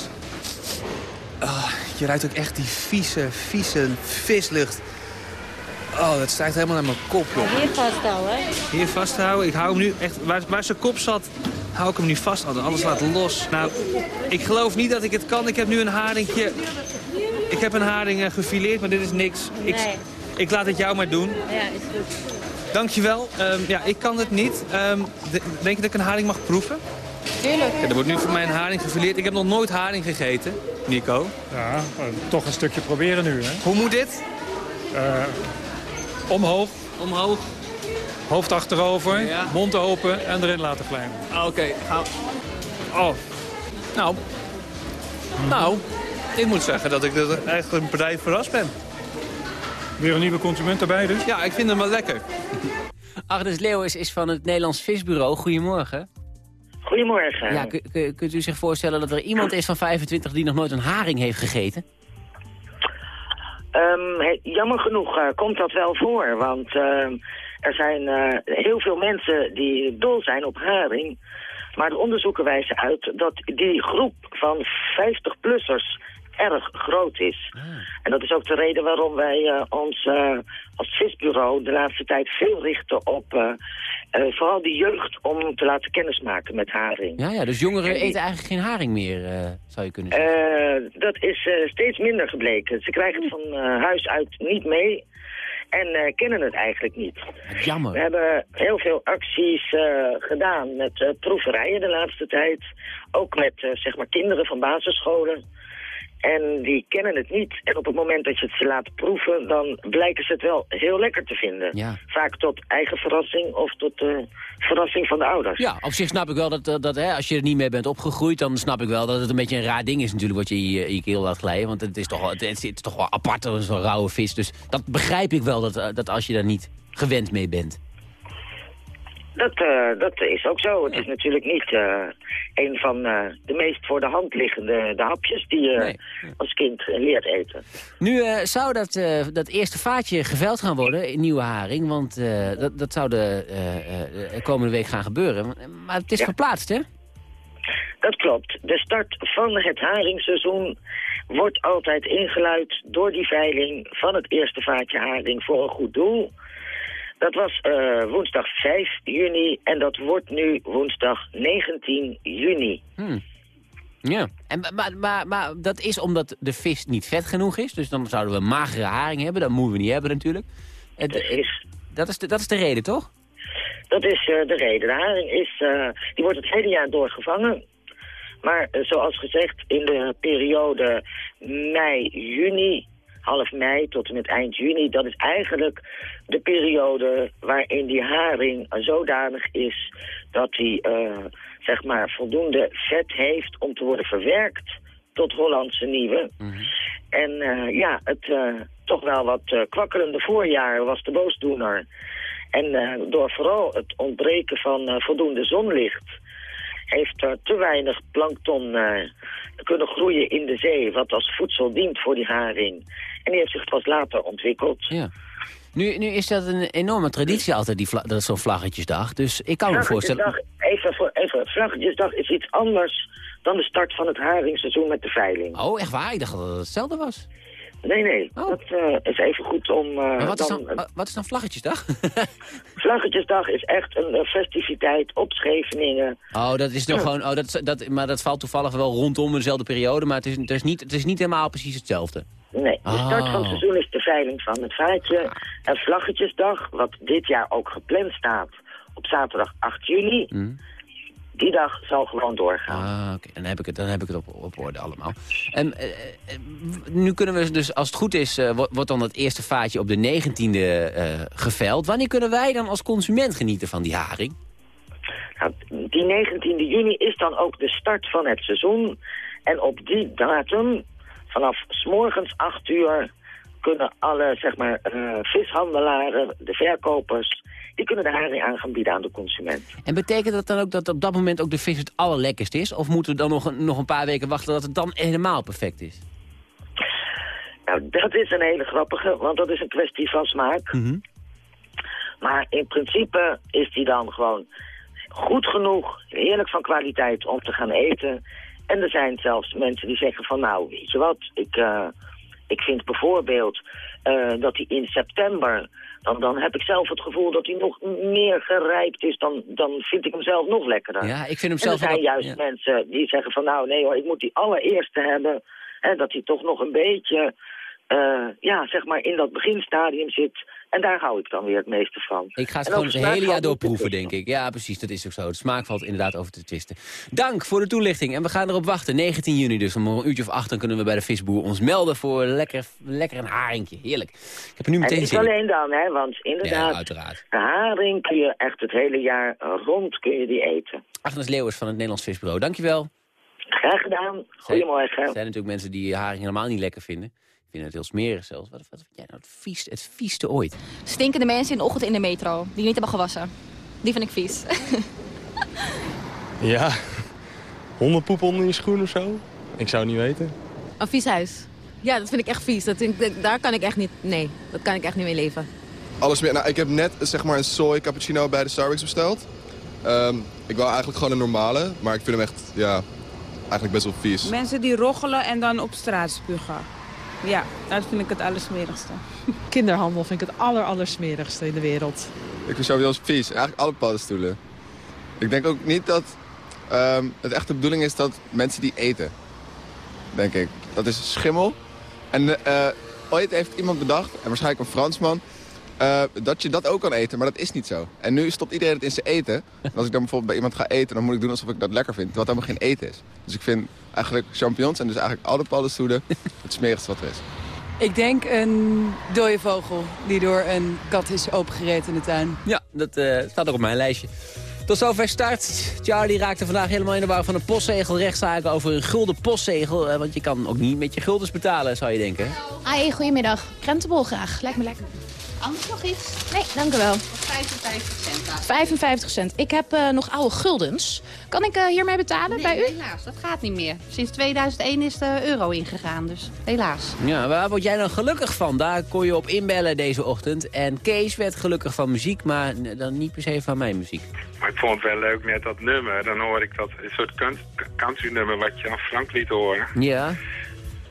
Ah, je ruikt ook echt die vieze, vieze vislucht. Oh, dat stijgt helemaal naar mijn kop, joh. Hier vasthouden. Hier vasthouden. Ik hou hem nu echt... Waar, waar zijn kop zat, hou ik hem nu vast? Oh, alles laat los. Nou, ik geloof niet dat ik het kan. Ik heb nu een haringje... Ik heb een haring eh, gefileerd, maar dit is niks. Ik, Nee. ik laat het jou maar doen. Ja, is goed. Dankjewel. Ehm ja, ik kan het niet. Ehm, de- denk je dat ik een haring mag proeven? Tuurlijk. Ja, er wordt nu voor mij een haring gefileerd. Ik heb nog nooit haring gegeten, Nico. Ja, eh, toch een stukje proberen nu, hè? Hoe moet dit? Eh, omhoog. Omhoog. Hoofd achterover, Ja. mond open en erin laten glijden. Ah, Oké, gaan Oh. Nou. Nou, ik moet zeggen dat ik er echt een partij verrast ben. Weer een nieuwe consument erbij dus? Ja, ik vind hem wel lekker. Agnes Leeuwis is van het Nederlands Visbureau. Goedemorgen. Goedemorgen. Ja, ku- ku- kunt u zich voorstellen dat er iemand is van 25 die nog nooit een haring heeft gegeten? Ehm, jammer genoeg eh, komt dat wel voor, want ehm, er zijn eh, heel veel mensen die dol zijn op haring. Maar de onderzoeken wijzen uit dat die groep van 50-plussers erg groot is. En dat is ook de reden waarom wij eh, ons eh, als visbureau de laatste tijd veel richten op eh, vooral die jeugd om te laten kennismaken met haring. Ja, ja, dus jongeren die- eten eigenlijk geen haring meer, zou je kunnen zeggen. Dat is steeds minder gebleken. Ze krijgen het van huis uit niet mee en kennen het eigenlijk niet. Jammer. We hebben heel veel acties gedaan met proeverijen de laatste tijd. Ook met zeg maar kinderen van basisscholen. En die kennen het niet. En op het moment dat je het ze laat proeven, dan blijken ze het wel heel lekker te vinden. Ja. Vaak tot eigen verrassing of tot de verrassing van de ouders. Ja, op zich snap ik wel dat, eh, dat hè, als je er niet mee bent opgegroeid... dan snap ik wel dat het een beetje een raar ding is natuurlijk... wat je in je, keel laat glijden. Want het is toch wel, het, het is toch wel apart, zo'n rauwe vis. Dus dat begrijp ik wel, dat, eh, dat als je daar niet gewend mee bent. Dat, eh, dat is ook zo. Het is natuurlijk niet eh, een van eh, de meest voor de hand liggende de hapjes die je als kind leert eten. Nu zou dat, dat eerste vaatje geveld gaan worden in Nieuwe Haring. Want dat, dat zou de komende week gaan gebeuren. Maar het is Ja. verplaatst, hè? Dat klopt. De start van het haringseizoen wordt altijd ingeluid door die veiling van het eerste vaatje haring voor een goed doel. Dat was eh, woensdag 5 juni en dat wordt nu woensdag 19 juni. Hmm. Ja, en, maar, maar, maar dat is omdat de vis niet vet genoeg is. Dus dan zouden we magere haring hebben. Dat moeten we niet hebben natuurlijk. Het- Precies. dat, is de, dat is de reden, toch? Dat is eh, de reden. De haring is, eh, die wordt het hele jaar door gevangen. Maar zoals gezegd, in de periode mei-juni, half mei tot en met eind juni... dat is eigenlijk de periode waarin die haring zodanig is... dat hij eh, zeg maar voldoende vet heeft om te worden verwerkt tot Hollandse nieuwe. En eh, ja, het eh, toch wel wat kwakkelende voorjaar was de boosdoener. En door vooral het ontbreken van voldoende zonlicht... heeft er te weinig plankton kunnen groeien in de zee... wat als voedsel dient voor die haring. En die heeft zich pas later ontwikkeld. Ja. Nu, nu is dat een enorme traditie altijd, die dat is zo'n vlaggetjesdag. Dus ik kan me voorstellen... Vlaggetjesdag, even, voor, even, Vlaggetjesdag is iets anders dan de start van het haringseizoen met de veiling. Oh, echt waar? Ik dacht dat het hetzelfde was. Nee, nee, dat eh, is even goed om... Maar wat is dan, dan, wa- wat is dan Vlaggetjesdag? [LAUGHS] Vlaggetjesdag is echt een eh, festiviteit op Scheveningen. Oh, dat is nog gewoon... Oh, dat, is- dat, maar dat valt toevallig wel rondom dezelfde periode. Maar het is, het is, niet, het is niet helemaal precies hetzelfde. Nee, de start van het Oh. seizoen is de veiling van het vaatje. En Vlaggetjesdag, wat dit jaar ook gepland staat op zaterdag 8 juni... die dag zal gewoon doorgaan. Ah, oké. Dan heb ik het, dan heb ik het op, op orde allemaal. En, eh, eh, nu kunnen we dus, als het goed is, eh, wordt dan het eerste vaatje op de 19e eh geveld. Wanneer kunnen wij dan als consument genieten van die haring? Nou, die 19 juni is dan ook de start van het seizoen. En op die datum, vanaf s morgens 8 uur, kunnen alle zeg maar, vishandelaren, de verkopers... die kunnen de haring aan gaan bieden aan de consument. En betekent dat dan ook dat op dat moment ook de vis het allerlekkerst is? Of moeten we dan nog een, nog een paar weken wachten dat het dan helemaal perfect is? Nou, dat is een hele grappige, want dat is een kwestie van smaak. Maar in principe is die dan gewoon goed genoeg, heerlijk van kwaliteit om te gaan eten. En er zijn zelfs mensen die zeggen van nou, weet je wat, ik, eh, ik vind bijvoorbeeld eh, dat die in september dan, dan heb ik zelf het gevoel dat hij nog meer gerijpt is. Dan, dan vind ik hem zelf nog lekkerder. Ja, ik vind hem en zelf er zijn juist ja. mensen die zeggen van nou nee hoor, ik moet die allereerste hebben. Hè, dat hij toch nog een beetje, eh, ja, zeg maar in dat beginstadium zit. En daar hou ik dan weer het meeste van. Ik ga het En gewoon het hele jaar doorproeven, denk ik. Ja, precies, dat is ook zo. De smaak valt inderdaad over te twisten. Dank voor de toelichting. En we gaan erop wachten. 19 juni dus. Om een uurtje of acht dan kunnen we bij de visboer ons melden voor lekker, lekker een haringje. Heerlijk. Ik heb er nu En meteen zin in. alleen dan, hè, want inderdaad, Ja, uiteraard. de haring kun je echt het hele jaar rond kun je die eten. Agnes Leeuwers van het Nederlands Visbureau. Dankjewel. Graag gedaan. Goedemorgen. Er zijn natuurlijk mensen die haring helemaal niet lekker vinden. Die vinden het heel smerig zelfs. Wat, wat vind jij nou het, vies, het vieste ooit? Stinkende mensen in de ochtend in de metro. Die niet hebben gewassen. Die vind ik vies. [LAUGHS] Ja, hondenpoep onder je schoen of zo? Ik zou het niet weten. Een vies huis. Ja, dat vind ik echt vies. Dat vind ik, daar kan ik echt niet... Nee, dat kan ik echt niet mee leven. Alles meer. Nou, ik heb net zeg maar een soy cappuccino bij de Starbucks besteld. Ehm, ik wou eigenlijk gewoon een normale, maar ik vind hem echt, ja, eigenlijk best wel vies. Mensen die roggelen en dan op straat spugen. Ja, dat vind ik het allersmerigste. [LAUGHS] Kinderhandel vind ik het aller, allersmerigste in de wereld. Ik vind sowieso vies. Eigenlijk alle paddenstoelen. Ik denk ook niet dat ehm, het echt de bedoeling is dat mensen die eten. Denk ik. Dat is schimmel. En eh, ooit heeft iemand bedacht, en waarschijnlijk een Fransman... eh, dat je dat ook kan eten, maar dat is niet zo. En nu stopt iedereen het in zijn eten. En [LAUGHS] als ik dan bijvoorbeeld bij iemand ga eten, dan moet ik doen alsof ik dat lekker vind. Terwijl het helemaal geen eten is. Dus ik vind eigenlijk champignons en dus eigenlijk alle paddenstoelen [LAUGHS] het smerigste wat er is. Ik denk een dode vogel die door een kat is opengereten in de tuin. Ja, dat eh, staat ook op mijn lijstje. Tot zover start. Charlie raakte vandaag helemaal in de war van een postzegel. Rechtszaken over een gulden postzegel. eh, want je kan ook niet met je guldens betalen, zou je denken. Hi, goedemiddag. Krentenbol graag. Lijkt me lekker. Anders nog iets? Nee, dank u wel. 55 cent. laat. 55 cent. Ik heb eh, nog oude guldens. Kan ik eh, hiermee betalen Nee, bij u? helaas, dat gaat niet meer. Sinds 2001 is de euro ingegaan, dus helaas. Ja, waar word jij dan gelukkig van? Daar kon je op inbellen deze ochtend. En Kees werd gelukkig van muziek, maar dan niet per se van mijn muziek. Maar ik vond het wel leuk net dat nummer. Dan hoor ik dat een soort country nummer wat je aan Frank liet horen. Ja.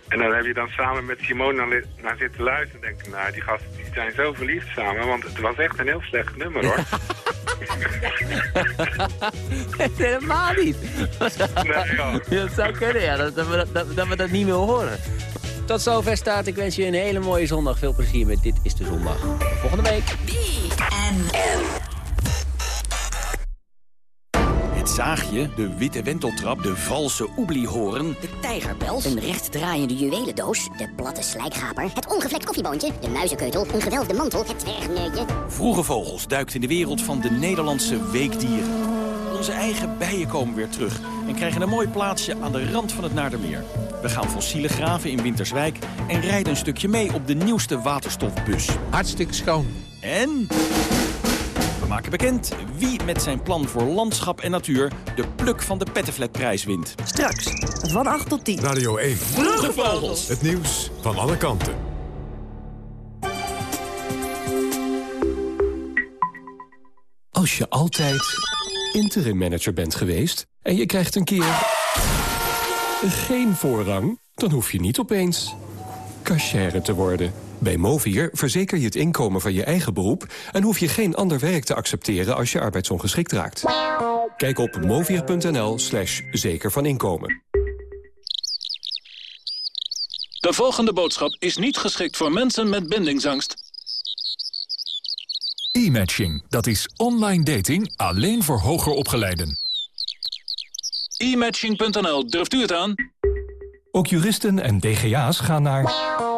En dan heb je dan samen met Simone naar, naar zitten luisteren. denk ik, nou, die gasten die zijn zo verliefd samen. Want het was echt een heel slecht nummer, hoor. [LAUGHS] Helemaal niet. Ja, dat zou kunnen, ja. Dat, dat, we dat, dat, dat we dat niet meer horen. Tot zover staat. Ik wens je een hele mooie zondag. Veel plezier met Dit is de Zondag. Volgende week. Het zaagje, de witte wenteltrap, de valse oebliehoorn... De tijgerpels. Een rechtdraaiende juwelendoos. De platte slijkgaper. Het ongevlekt koffieboontje. De muizenkeutel. Een gewelfde mantel. Het dwergneutje. Vroege Vogels duikt in de wereld van de Nederlandse weekdieren. Onze eigen bijen komen weer terug en krijgen een mooi plaatsje aan de rand van het Naardermeer. We gaan fossielen graven in Winterswijk en rijden een stukje mee op de nieuwste waterstofbus. Hartstikke schoon. En... We maken bekend wie met zijn plan voor landschap en natuur de pluk van de Pettenflatprijs wint. Straks, van 8 tot 10. Radio 1. Vroege Vogels. Het nieuws van alle kanten. Als je altijd interim manager bent geweest en je krijgt een keer geen voorrang, dan hoef je niet opeens cashier te worden. Bij Movier verzeker je het inkomen van je eigen beroep... en hoef je geen ander werk te accepteren als je arbeidsongeschikt raakt. Kijk op movier.nl slash zeker van inkomen. De volgende boodschap is niet geschikt voor mensen met bindingsangst. E-matching, dat is online dating alleen voor hoger opgeleiden. E-matching.nl, durft u het aan? Ook juristen en DGA's gaan naar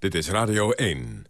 Dit is Radio 1.